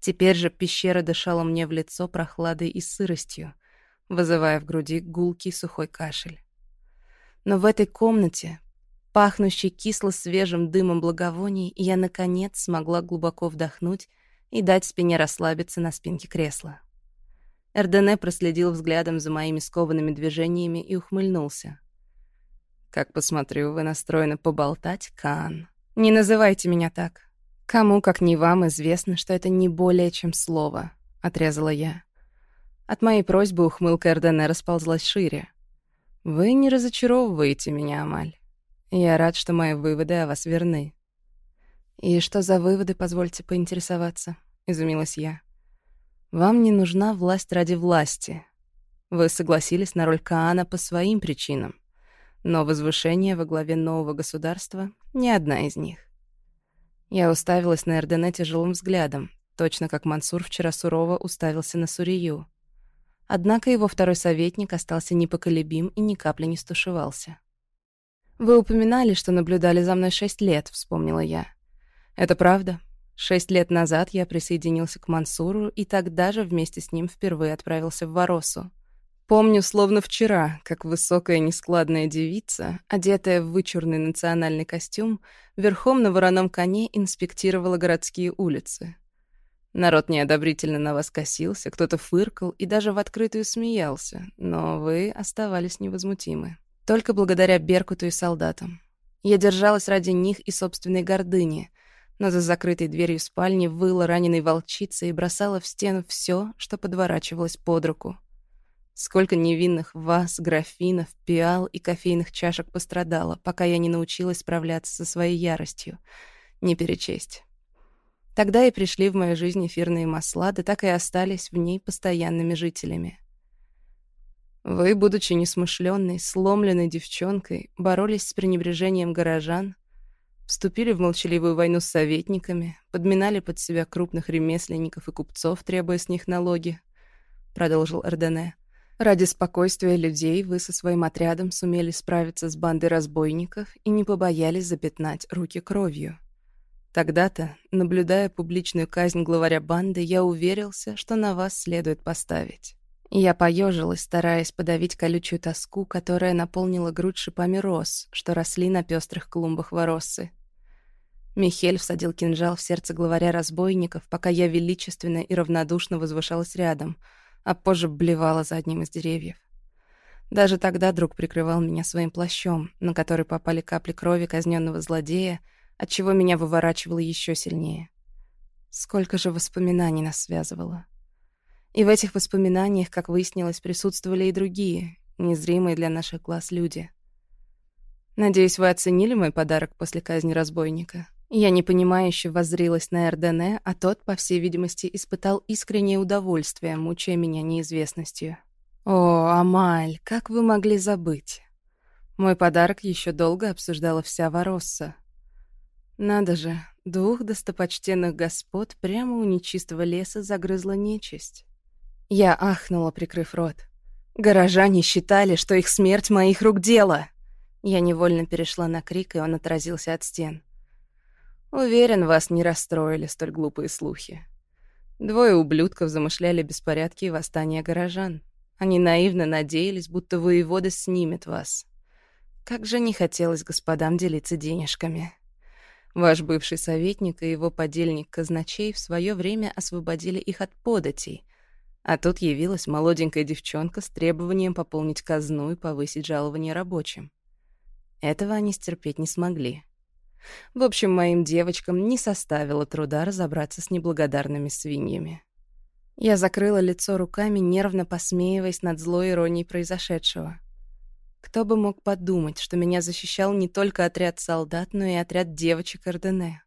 Теперь же пещера дышала мне в лицо прохладой и сыростью, вызывая в груди гулкий сухой кашель. Но в этой комнате, пахнущей кисло-свежим дымом благовоний, я, наконец, смогла глубоко вдохнуть и дать спине расслабиться на спинке кресла. Эрдене проследил взглядом за моими скованными движениями и ухмыльнулся. «Как посмотрю, вы настроены поболтать, Каан. Не называйте меня так. «Кому, как не вам, известно, что это не более чем слово», — отрезала я. От моей просьбы ухмылка Эрдене расползлась шире. «Вы не разочаровываете меня, Амаль. Я рад, что мои выводы о вас верны». «И что за выводы, позвольте поинтересоваться?» — изумилась я. «Вам не нужна власть ради власти. Вы согласились на роль Каана по своим причинам, но возвышение во главе нового государства — не одна из них. Я уставилась на Эрдене тяжелым взглядом, точно как Мансур вчера сурово уставился на Сурию. Однако его второй советник остался непоколебим и ни капли не стушевался. «Вы упоминали, что наблюдали за мной шесть лет», — вспомнила я. «Это правда. Шесть лет назад я присоединился к Мансуру и тогда же вместе с ним впервые отправился в Воросу. Помню, словно вчера, как высокая нескладная девица, одетая в вычурный национальный костюм, верхом на вороном коне инспектировала городские улицы. Народ неодобрительно на вас косился, кто-то фыркал и даже в открытую смеялся, но вы оставались невозмутимы. Только благодаря Беркуту и солдатам. Я держалась ради них и собственной гордыни, но за закрытой дверью спальни выла раненой волчица и бросала в стену все, что подворачивалось под руку. Сколько невинных ваз, графинов, пиал и кофейных чашек пострадало, пока я не научилась справляться со своей яростью. Не перечесть. Тогда и пришли в мою жизнь эфирные масла, да так и остались в ней постоянными жителями. Вы, будучи несмышленной, сломленной девчонкой, боролись с пренебрежением горожан, вступили в молчаливую войну с советниками, подминали под себя крупных ремесленников и купцов, требуя с них налоги, — продолжил Эрдене. Ради спокойствия людей вы со своим отрядом сумели справиться с бандой разбойников и не побоялись запятнать руки кровью. Тогда-то, наблюдая публичную казнь главаря банды, я уверился, что на вас следует поставить. Я поежилась, стараясь подавить колючую тоску, которая наполнила грудь шипами роз, что росли на пестрых клумбах вороссы. Михель всадил кинжал в сердце главаря разбойников, пока я величественно и равнодушно возвышалась рядом — а позже блевала за одним из деревьев. Даже тогда друг прикрывал меня своим плащом, на который попали капли крови казненного злодея, отчего меня выворачивало еще сильнее. Сколько же воспоминаний нас связывало. И в этих воспоминаниях, как выяснилось, присутствовали и другие, незримые для наших глаз люди. Надеюсь, вы оценили мой подарок после казни разбойника. Я непонимающе воззрилась на Эрдене, а тот, по всей видимости, испытал искреннее удовольствие, мучая меня неизвестностью. «О, Амаль, как вы могли забыть?» Мой подарок еще долго обсуждала вся Воросса. Надо же, двух достопочтенных господ прямо у нечистого леса загрызла нечисть. Я ахнула, прикрыв рот. Горожане считали, что их смерть моих рук дело. Я невольно перешла на крик, и он отразился от стен. Уверен, вас не расстроили столь глупые слухи. Двое ублюдков замышляли беспорядки и восстание горожан. Они наивно надеялись, будто воевода снимет вас. Как же не хотелось господам делиться денежками. Ваш бывший советник и его подельник казначей в свое время освободили их от податей, а тут явилась молоденькая девчонка с требованием пополнить казну и повысить жалование рабочим. Этого они стерпеть не смогли. В общем, моим девочкам не составило труда разобраться с неблагодарными свиньями. Я закрыла лицо руками, нервно посмеиваясь над злой иронией произошедшего. Кто бы мог подумать, что меня защищал не только отряд солдат, но и отряд девочек Ордене.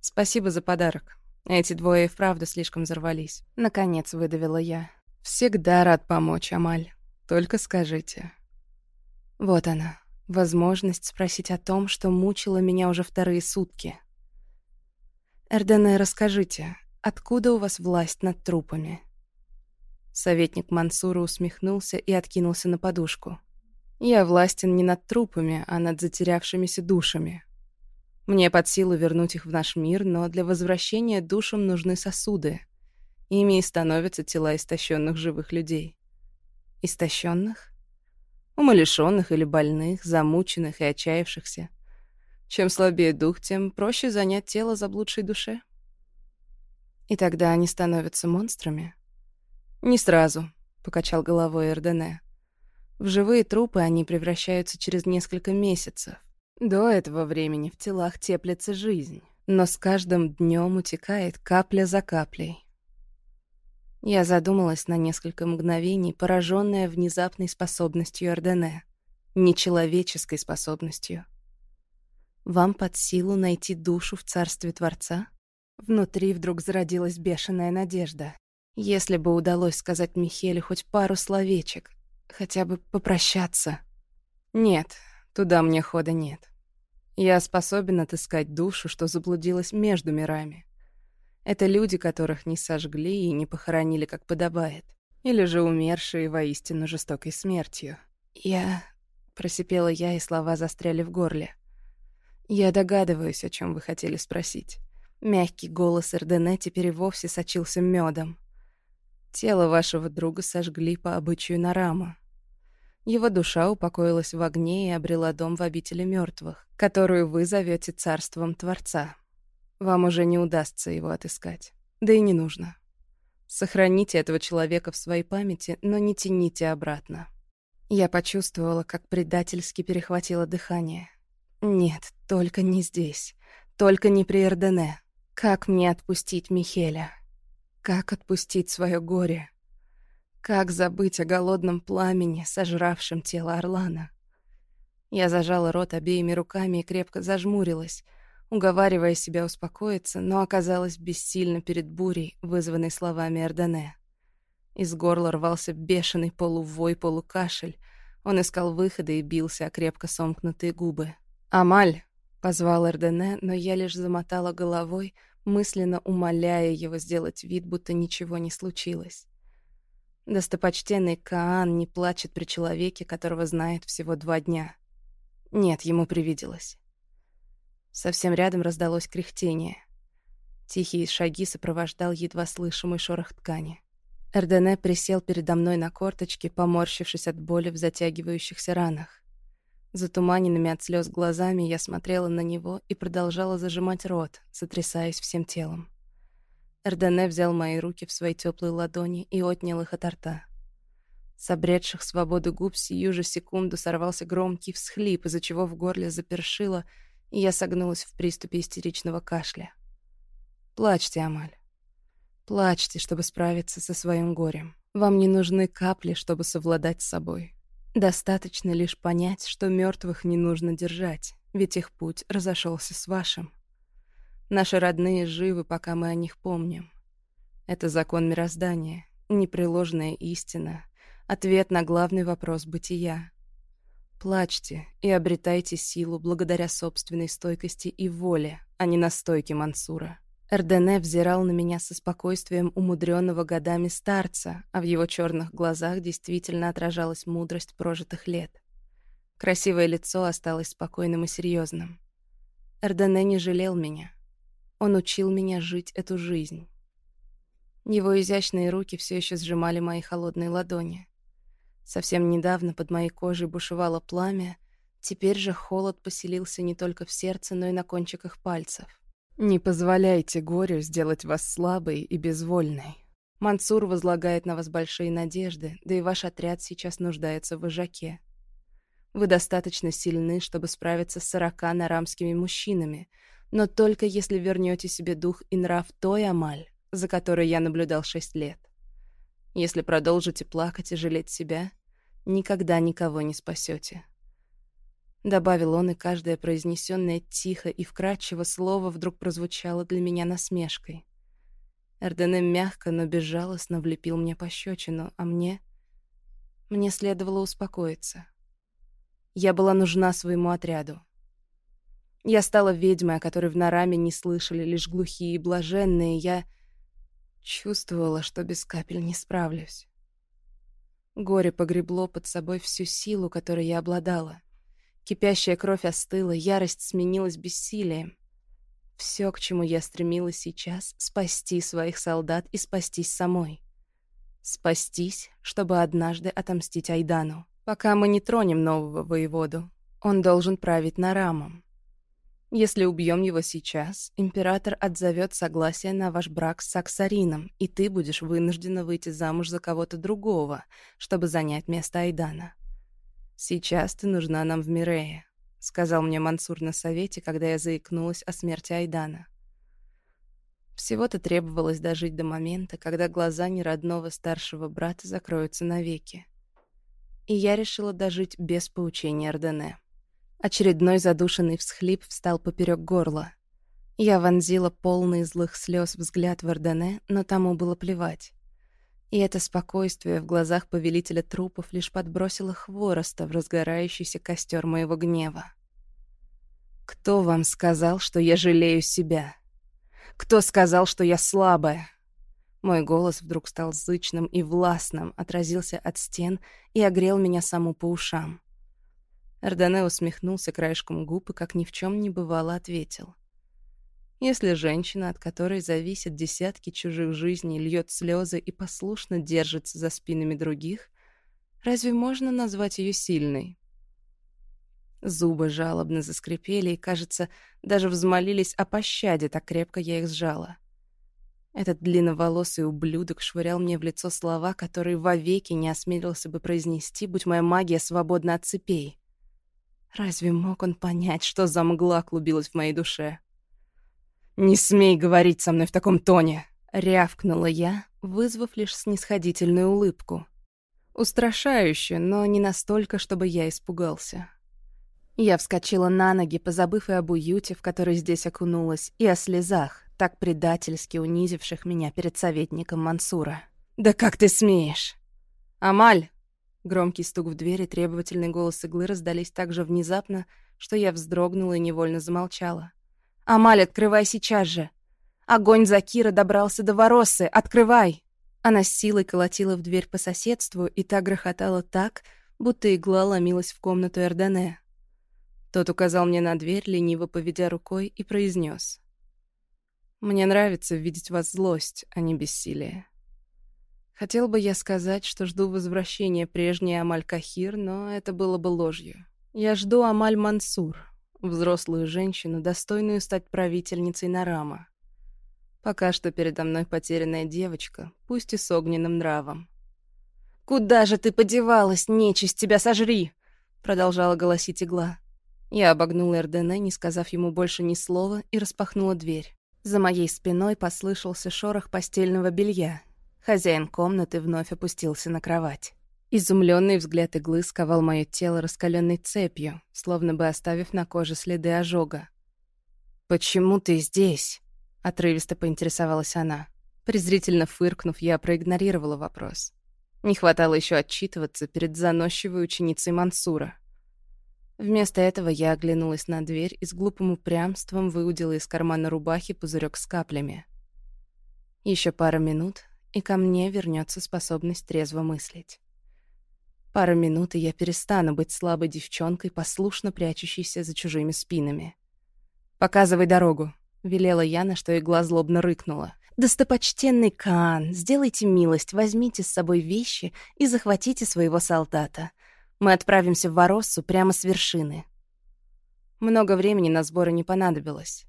Спасибо за подарок. Эти двое и вправду слишком взорвались. Наконец выдавила я. Всегда рад помочь, Амаль. Только скажите. Вот она, Возможность спросить о том, что мучило меня уже вторые сутки. «Эрдене, расскажите, откуда у вас власть над трупами?» Советник Мансура усмехнулся и откинулся на подушку. «Я властен не над трупами, а над затерявшимися душами. Мне под силу вернуть их в наш мир, но для возвращения душам нужны сосуды. Ими и становятся тела истощенных живых людей». «Истощенных?» Умалишенных или больных, замученных и отчаявшихся. Чем слабее дух, тем проще занять тело заблудшей душе. И тогда они становятся монстрами. «Не сразу», — покачал головой Эрдене. «В живые трупы они превращаются через несколько месяцев. До этого времени в телах теплится жизнь, но с каждым днем утекает капля за каплей. Я задумалась на несколько мгновений, пораженная внезапной способностью Ордене. Нечеловеческой способностью. Вам под силу найти душу в царстве Творца? Внутри вдруг зародилась бешеная надежда. Если бы удалось сказать Михелю хоть пару словечек, хотя бы попрощаться. Нет, туда мне хода нет. Я способен отыскать душу, что заблудилась между мирами. Это люди, которых не сожгли и не похоронили, как подобает. Или же умершие воистину жестокой смертью. «Я...» — просипела я, и слова застряли в горле. «Я догадываюсь, о чем вы хотели спросить». Мягкий голос Эрдене теперь и вовсе сочился медом. «Тело вашего друга сожгли по обычаю Нарама. Его душа упокоилась в огне и обрела дом в обители мертвых, которую вы зовете царством Творца. Вам уже не удастся его отыскать. Да и не нужно. Сохраните этого человека в своей памяти, но не тяните обратно. Я почувствовала, как предательски перехватило дыхание. Нет, только не здесь. Только не при Эрдене. Как мне отпустить Михеля? Как отпустить свое горе? Как забыть о голодном пламени, сожравшем тело Орлана? Я зажала рот обеими руками и крепко зажмурилась — уговаривая себя успокоиться, но оказалась бессильна перед бурей, вызванной словами Эрдене. Из горла рвался бешеный полувой, полукашель. Он искал выхода и бился о крепко сомкнутые губы. «Амаль!» — позвал Эрдене, но я лишь замотала головой, мысленно умоляя его сделать вид, будто ничего не случилось. Достопочтенный Каан не плачет при человеке, которого знает всего два дня. Нет, ему привиделось. Совсем рядом раздалось кряхтение. Тихие шаги сопровождал едва слышимый шорох ткани. Эрдене присел передо мной на корточке, поморщившись от боли в затягивающихся ранах. Затуманенными от слез глазами я смотрела на него и продолжала зажимать рот, сотрясаясь всем телом. Эрдене взял мои руки в свои теплые ладони и отнял их от рта. С обретших свободу губ сию же секунду сорвался громкий всхлип, из-за чего в горле запершило — я согнулась в приступе истеричного кашля. Плачьте, Амаль. Плачьте, чтобы справиться со своим горем. Вам не нужны капли, чтобы совладать с собой. Достаточно лишь понять, что мертвых не нужно держать, ведь их путь разошелся с вашим. Наши родные живы, пока мы о них помним. Это закон мироздания, непреложная истина, ответ на главный вопрос бытия. Плачьте и обретайте силу благодаря собственной стойкости и воле, а не настойке Мансура. Эрдене взирал на меня со спокойствием умудренного годами старца, а в его черных глазах действительно отражалась мудрость прожитых лет. Красивое лицо осталось спокойным и серьезным. Эрдене не жалел меня. Он учил меня жить эту жизнь. Его изящные руки все еще сжимали мои холодные ладони. Совсем недавно под моей кожей бушевало пламя, теперь же холод поселился не только в сердце, но и на кончиках пальцев. Не позволяйте горю сделать вас слабой и безвольной. Мансур возлагает на вас большие надежды, да и ваш отряд сейчас нуждается в вожаке. Вы достаточно сильны, чтобы справиться с сорока нарамскими мужчинами, но только если вернете себе дух и нрав той Амаль, за которой я наблюдал шесть лет. Если продолжите плакать и жалеть себя, никогда никого не спасете. Добавил он, и каждое произнесенное тихо и вкрадчиво слово вдруг прозвучало для меня насмешкой. Эрдене мягко, но безжалостно влепил мне пощечину, а мне... Мне следовало успокоиться. Я была нужна своему отряду. Я стала ведьмой, о которой в Нараме не слышали лишь глухие и блаженные. Я чувствовала, что без капель не справлюсь. Горе погребло под собой всю силу, которой я обладала. Кипящая кровь остыла, ярость сменилась бессилием. Все, к чему я стремилась сейчас — спасти своих солдат и спастись самой. Спастись, чтобы однажды отомстить Айдану. Пока мы не тронем нового воеводу, он должен править Нарамом. Если убьем его сейчас, император отзовет согласие на ваш брак с Саксарином, и ты будешь вынуждена выйти замуж за кого-то другого, чтобы занять место Айдана. «Сейчас ты нужна нам в Мирее», — сказал мне Мансур на совете, когда я заикнулась о смерти Айдана. Всего-то требовалось дожить до момента, когда глаза неродного старшего брата закроются навеки. И я решила дожить без поучения Ордене. Очередной задушенный всхлип встал поперек горла. Я вонзила полный злых слез взгляд в Ордене, но тому было плевать. И это спокойствие в глазах повелителя трупов лишь подбросило хвороста в разгорающийся костер моего гнева. «Кто вам сказал, что я жалею себя? Кто сказал, что я слабая?» Мой голос вдруг стал зычным и властным, отразился от стен и огрел меня саму по ушам. Эрдене усмехнулся краешком губ и, как ни в чем не бывало, ответил. Если женщина, от которой зависят десятки чужих жизней, льет слезы и послушно держится за спинами других, разве можно назвать ее сильной? Зубы жалобно заскрипели и, кажется, даже взмолились о пощаде, так крепко я их сжала. Этот длинноволосый ублюдок швырял мне в лицо слова, которые вовеки не осмелился бы произнести, будь моя магия свободна от цепей. Разве мог он понять, что за мгла клубилась в моей душе? «Не смей говорить со мной в таком тоне!» — рявкнула я, вызвав лишь снисходительную улыбку. Устрашающую, но не настолько, чтобы я испугался. Я вскочила на ноги, позабыв и об уюте, в который здесь окунулась, и о слезах, так предательски унизивших меня перед советником Мансура. «Да как ты смеешь?» «Амаль!» Громкий стук в дверь и требовательный голос иглы раздались так же внезапно, что я вздрогнула и невольно замолчала. «Амаль, открывай сейчас же! Огонь Закира добрался до Вороссы! Открывай!» Она с силой колотила в дверь по соседству, и та грохотала так, будто игла ломилась в комнату Эрдене. Тот указал мне на дверь, лениво поведя рукой, и произнес: «Мне нравится видеть вас злость, а не бессилие. Хотел бы я сказать, что жду возвращения прежней Амаль-Кахир, но это было бы ложью. Я жду Амаль-Мансур, взрослую женщину, достойную стать правительницей Нарама. Пока что передо мной потерянная девочка, пусть и с огненным нравом. «Куда же ты подевалась, нечисть, тебя сожри!» — продолжала голосить игла. Я обогнула Эрдене, не сказав ему больше ни слова, и распахнула дверь. За моей спиной послышался шорох постельного белья. Хозяин комнаты вновь опустился на кровать. Изумленный взгляд иглы сковал мое тело раскаленной цепью, словно бы оставив на коже следы ожога. «Почему ты здесь?» — отрывисто поинтересовалась она. Презрительно фыркнув, я проигнорировала вопрос. Не хватало еще отчитываться перед заносчивой ученицей Мансура. Вместо этого я оглянулась на дверь и с глупым упрямством выудила из кармана рубахи пузырек с каплями. Еще пара минут, и ко мне вернется способность трезво мыслить. Пару минут, и я перестану быть слабой девчонкой, послушно прячущейся за чужими спинами. «Показывай дорогу», — велела Яна, что игла злобно рыкнула. «Достопочтенный Каан, сделайте милость, возьмите с собой вещи и захватите своего солдата. Мы отправимся в Вороссу прямо с вершины». Много времени на сборы не понадобилось.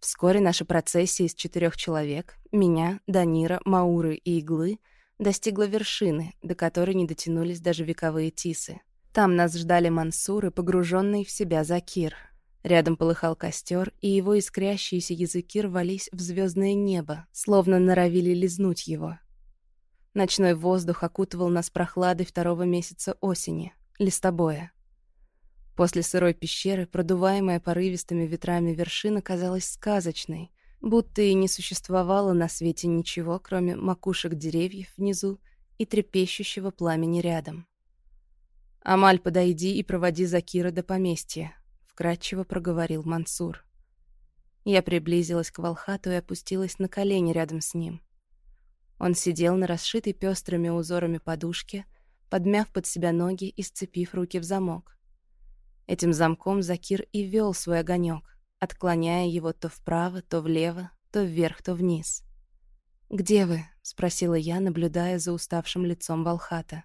Вскоре наша процессия из четырех человек — меня, Данира, Мауры и Иглы — достигла вершины, до которой не дотянулись даже вековые тисы. Там нас ждали мансуры, погруженные в себя Закир. Рядом полыхал костер, и его искрящиеся языки рвались в звездное небо, словно норовили лизнуть его. Ночной воздух окутывал нас прохладой второго месяца осени, листобоя. После сырой пещеры, продуваемая порывистыми ветрами вершина казалась сказочной, будто и не существовало на свете ничего, кроме макушек деревьев внизу и трепещущего пламени рядом. «Амаль, подойди и проводи Закира до поместья», — вкратчиво проговорил Мансур. Я приблизилась к Волхату и опустилась на колени рядом с ним. Он сидел на расшитой пестрыми узорами подушке, подмяв под себя ноги и сцепив руки в замок. Этим замком Закир и вел свой огонек отклоняя его то вправо, то влево, то вверх, то вниз. «Где вы?» — спросила я, наблюдая за уставшим лицом Волхата.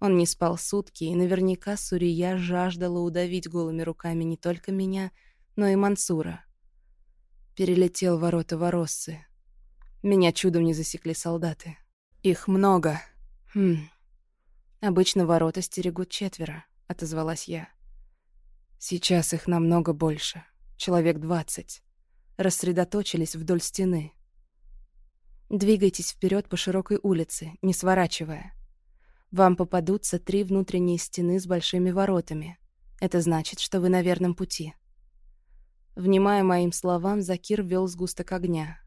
Он не спал сутки, и наверняка Сурия жаждала удавить голыми руками не только меня, но и Мансура. Перелетел ворота Вороссы. Меня чудом не засекли солдаты. Их много. Хм. Обычно ворота стерегут четверо, отозвалась я. Сейчас их намного больше. Человек двадцать. Рассредоточились вдоль стены. Двигайтесь вперед по широкой улице, не сворачивая. Вам попадутся три внутренние стены с большими воротами. Это значит, что вы на верном пути. Внимая моим словам, Закир вел сгусток огня.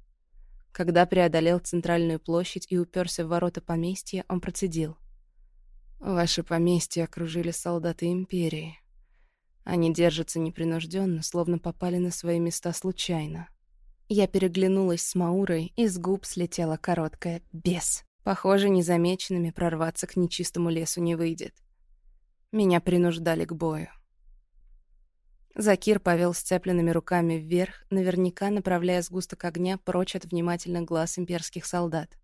Когда преодолел центральную площадь и уперся в ворота поместья, он процедил. «Ваше поместье окружили солдаты Империи. Они держатся непринужденно, словно попали на свои места случайно. Я переглянулась с Маурой, и с губ слетела короткая «бес». Похоже, незамеченными прорваться к нечистому лесу не выйдет. Меня принуждали к бою. Закир повел сцепленными руками вверх, наверняка направляя сгусток огня прочь от внимательных глаз имперских солдат.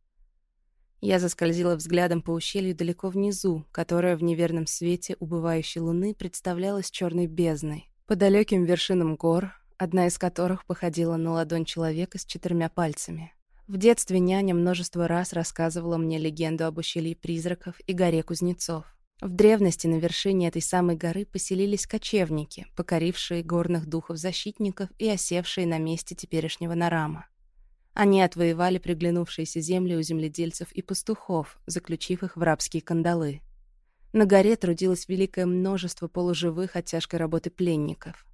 Я заскользила взглядом по ущелью далеко внизу, которое в неверном свете убывающей луны представлялось черной бездной. По далеким вершинам гор, одна из которых походила на ладонь человека с четырьмя пальцами. В детстве няня множество раз рассказывала мне легенду об ущелье призраков и горе кузнецов. В древности на вершине этой самой горы поселились кочевники, покорившие горных духов-защитников и осевшие на месте теперешнего Нарама. Они отвоевали приглянувшиеся земли у земледельцев и пастухов, заключив их в рабские кандалы. На горе трудилось великое множество полуживых от тяжкой работы пленников.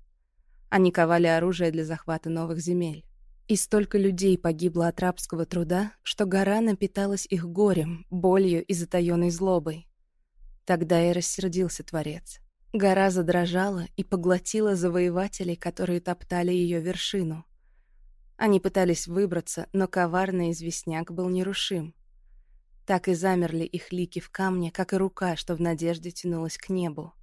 Они ковали оружие для захвата новых земель. И столько людей погибло от рабского труда, что гора напиталась их горем, болью и затаённой злобой. Тогда и рассердился Творец. Гора задрожала и поглотила завоевателей, которые топтали ее вершину — они пытались выбраться, но коварный известняк был нерушим. Так и замерли их лики в камне, как и рука, что в надежде тянулась к небу.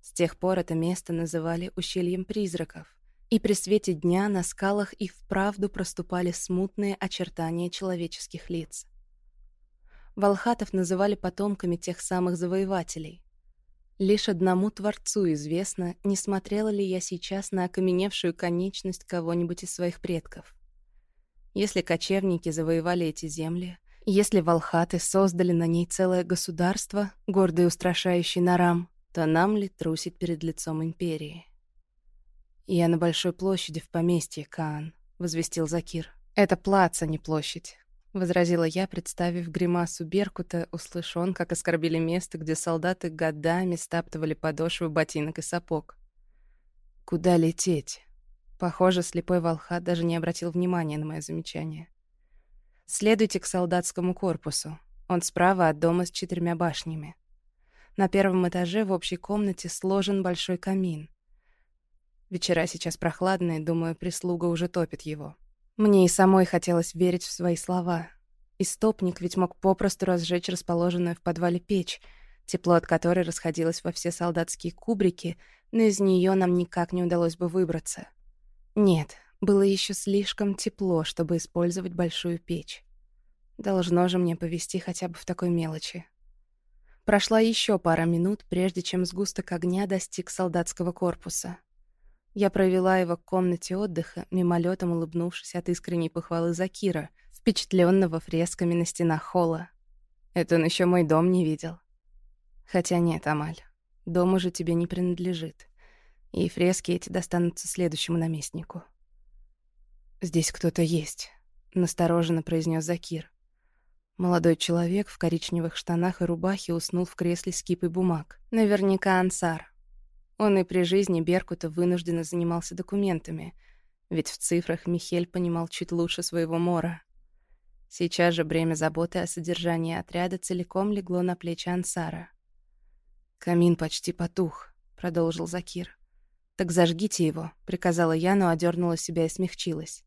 С тех пор это место называли ущельем призраков, и при свете дня на скалах и вправду проступали смутные очертания человеческих лиц. Волхатов называли потомками тех самых завоевателей. Лишь одному Творцу известно, не смотрела ли я сейчас на окаменевшую конечность кого-нибудь из своих предков. Если кочевники завоевали эти земли, если волхаты создали на ней целое государство, гордый и устрашающий Нарам, то нам ли трусить перед лицом империи? «Я на большой площади в поместье, Каан», — возвестил Закир. «Это плац, а не площадь», — возразила я, представив гримасу Беркута, услышу он, как оскорбили место, где солдаты годами стаптывали подошвы ботинок и сапог. «Куда лететь?» Похоже, слепой волха даже не обратил внимания на мое замечание. «Следуйте к солдатскому корпусу. Он справа от дома с четырьмя башнями. На первом этаже в общей комнате сложен большой камин. Вечера сейчас прохладные, думаю, прислуга уже топит его. Мне и самой хотелось верить в свои слова. Истопник ведь мог попросту разжечь расположенную в подвале печь, тепло от которой расходилось во все солдатские кубрики, но из нее нам никак не удалось бы выбраться. Нет, было еще слишком тепло, чтобы использовать большую печь. Должно же мне повести хотя бы в такой мелочи. Прошла еще пара минут, прежде чем сгусток огня достиг солдатского корпуса. Я провела его к комнате отдыха, мимолетом улыбнувшись от искренней похвалы Закира, впечатленного фресками на стенах холла. Это он еще мой дом не видел. Хотя нет, Амаль, дом уже тебе не принадлежит. И фрески эти достанутся следующему наместнику. «Здесь кто-то есть», — настороженно произнес Закир. Молодой человек в коричневых штанах и рубахе уснул в кресле с кипой бумаг. Наверняка ансар. Он и при жизни Беркута вынужденно занимался документами, ведь в цифрах Михель понимал чуть лучше своего Мора. Сейчас же бремя заботы о содержании отряда целиком легло на плечи Ансара. «Камин почти потух», — продолжил Закир. «Так зажгите его», — приказала я, но одернула себя и смягчилась.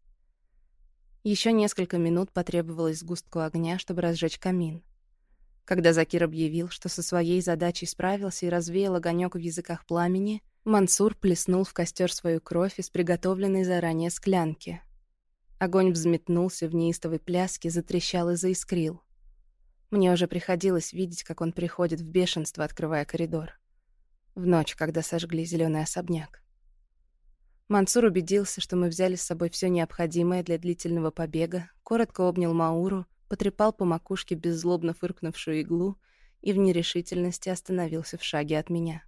Еще несколько минут потребовалось сгустку огня, чтобы разжечь камин. Когда Закир объявил, что со своей задачей справился и развеял огонек в языках пламени, Мансур плеснул в костер свою кровь из приготовленной заранее склянки. Огонь взметнулся в неистовой пляске, затрещал и заискрил. Мне уже приходилось видеть, как он приходит в бешенство, открывая коридор. В ночь, когда сожгли зеленый особняк. Мансур убедился, что мы взяли с собой все необходимое для длительного побега, коротко обнял Мауру, потрепал по макушке беззлобно фыркнувшую иглу и в нерешительности остановился в шаге от меня.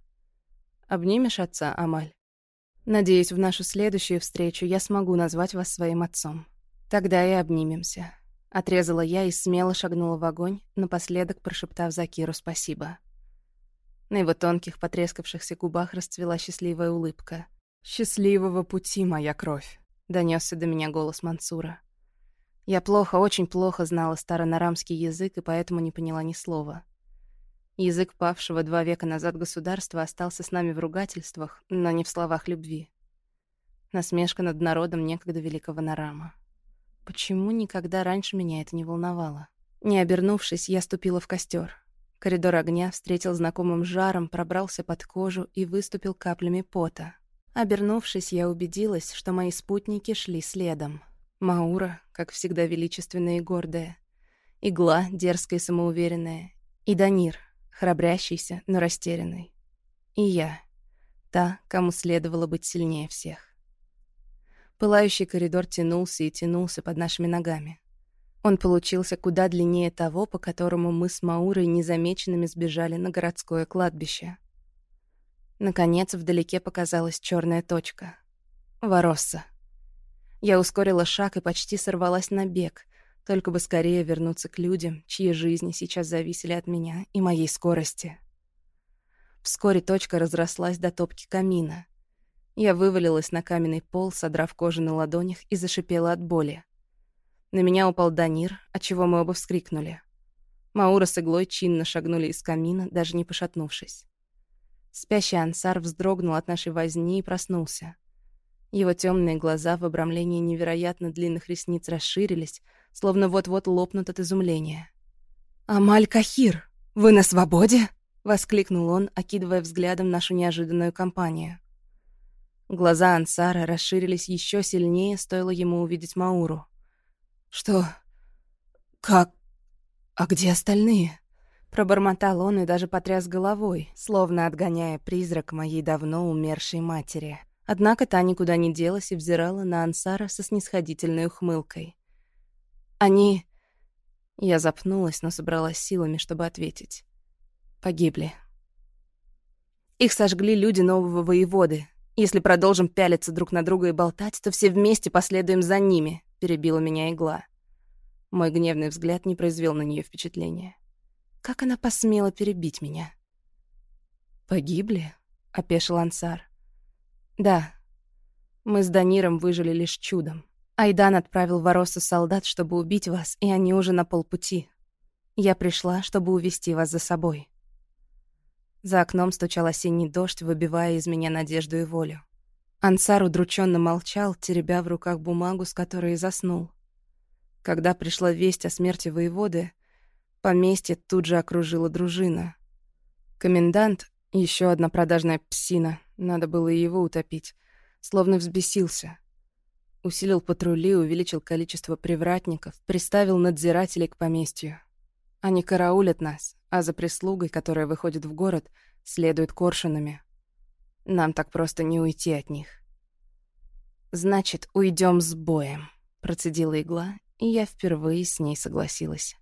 «Обнимешь отца, Амаль? Надеюсь, в нашу следующую встречу я смогу назвать вас своим отцом. Тогда и обнимемся». Отрезала я и смело шагнула в огонь, напоследок прошептав Закиру спасибо. На его тонких, потрескавшихся губах расцвела счастливая улыбка. «Счастливого пути, моя кровь!» — донесся до меня голос Мансура. Я плохо, очень плохо знала старонарамский язык и поэтому не поняла ни слова. Язык павшего два века назад государства остался с нами в ругательствах, но не в словах любви. Насмешка над народом некогда великого Нарама. Почему никогда раньше меня это не волновало? Не обернувшись, я ступила в костер. Коридор огня встретил знакомым жаром, пробрался под кожу и выступил каплями пота. Обернувшись, я убедилась, что мои спутники шли следом. Маура, как всегда величественная и гордая. Игла, дерзкая и самоуверенная. И Данир, храбрящийся, но растерянный. И я, та, кому следовало быть сильнее всех. Пылающий коридор тянулся и тянулся под нашими ногами. Он получился куда длиннее того, по которому мы с Маурой незамеченными сбежали на городское кладбище. Наконец, вдалеке показалась черная точка. Воросса. Я ускорила шаг и почти сорвалась на бег, только бы скорее вернуться к людям, чьи жизни сейчас зависели от меня и моей скорости. Вскоре точка разрослась до топки камина. Я вывалилась на каменный пол, содрав кожу на ладонях и зашипела от боли. На меня упал Данир, отчего мы оба вскрикнули. Маура с иглой чинно шагнули из камина, даже не пошатнувшись. Спящий ансар вздрогнул от нашей возни и проснулся. Его темные глаза в обрамлении невероятно длинных ресниц расширились, словно вот-вот лопнут от изумления. «Амаль Кахир, вы на свободе?» — воскликнул он, окидывая взглядом нашу неожиданную компанию. Глаза Ансара расширились еще сильнее, стоило ему увидеть Мауру. «Что? Как? А где остальные?» Пробормотал он и даже потряс головой, словно отгоняя призрак моей давно умершей матери. Однако та никуда не делась и взирала на Ансара со снисходительной ухмылкой. «Они...» Я запнулась, но собралась силами, чтобы ответить. «Погибли. Их сожгли люди нового воеводы. Если продолжим пялиться друг на друга и болтать, то все вместе последуем за ними», — перебила меня игла. Мой гневный взгляд не произвел на нее впечатления. Как она посмела перебить меня? «Погибли?» — опешил Ансар. «Да. Мы с Даниром выжили лишь чудом. Айдан отправил в Оросу солдат, чтобы убить вас, и они уже на полпути. Я пришла, чтобы увести вас за собой». За окном стучал осенний дождь, выбивая из меня надежду и волю. Ансар удрученно молчал, теребя в руках бумагу, с которой заснул. Когда пришла весть о смерти воеводы, поместье тут же окружила дружина. Комендант, еще одна продажная псина, надо было и его утопить, словно взбесился. Усилил патрули, увеличил количество привратников, приставил надзирателей к поместью. Они караулят нас, а за прислугой, которая выходит в город, следует коршунами. Нам так просто не уйти от них. «Значит, уйдем с боем», — процедила игла, и я впервые с ней согласилась.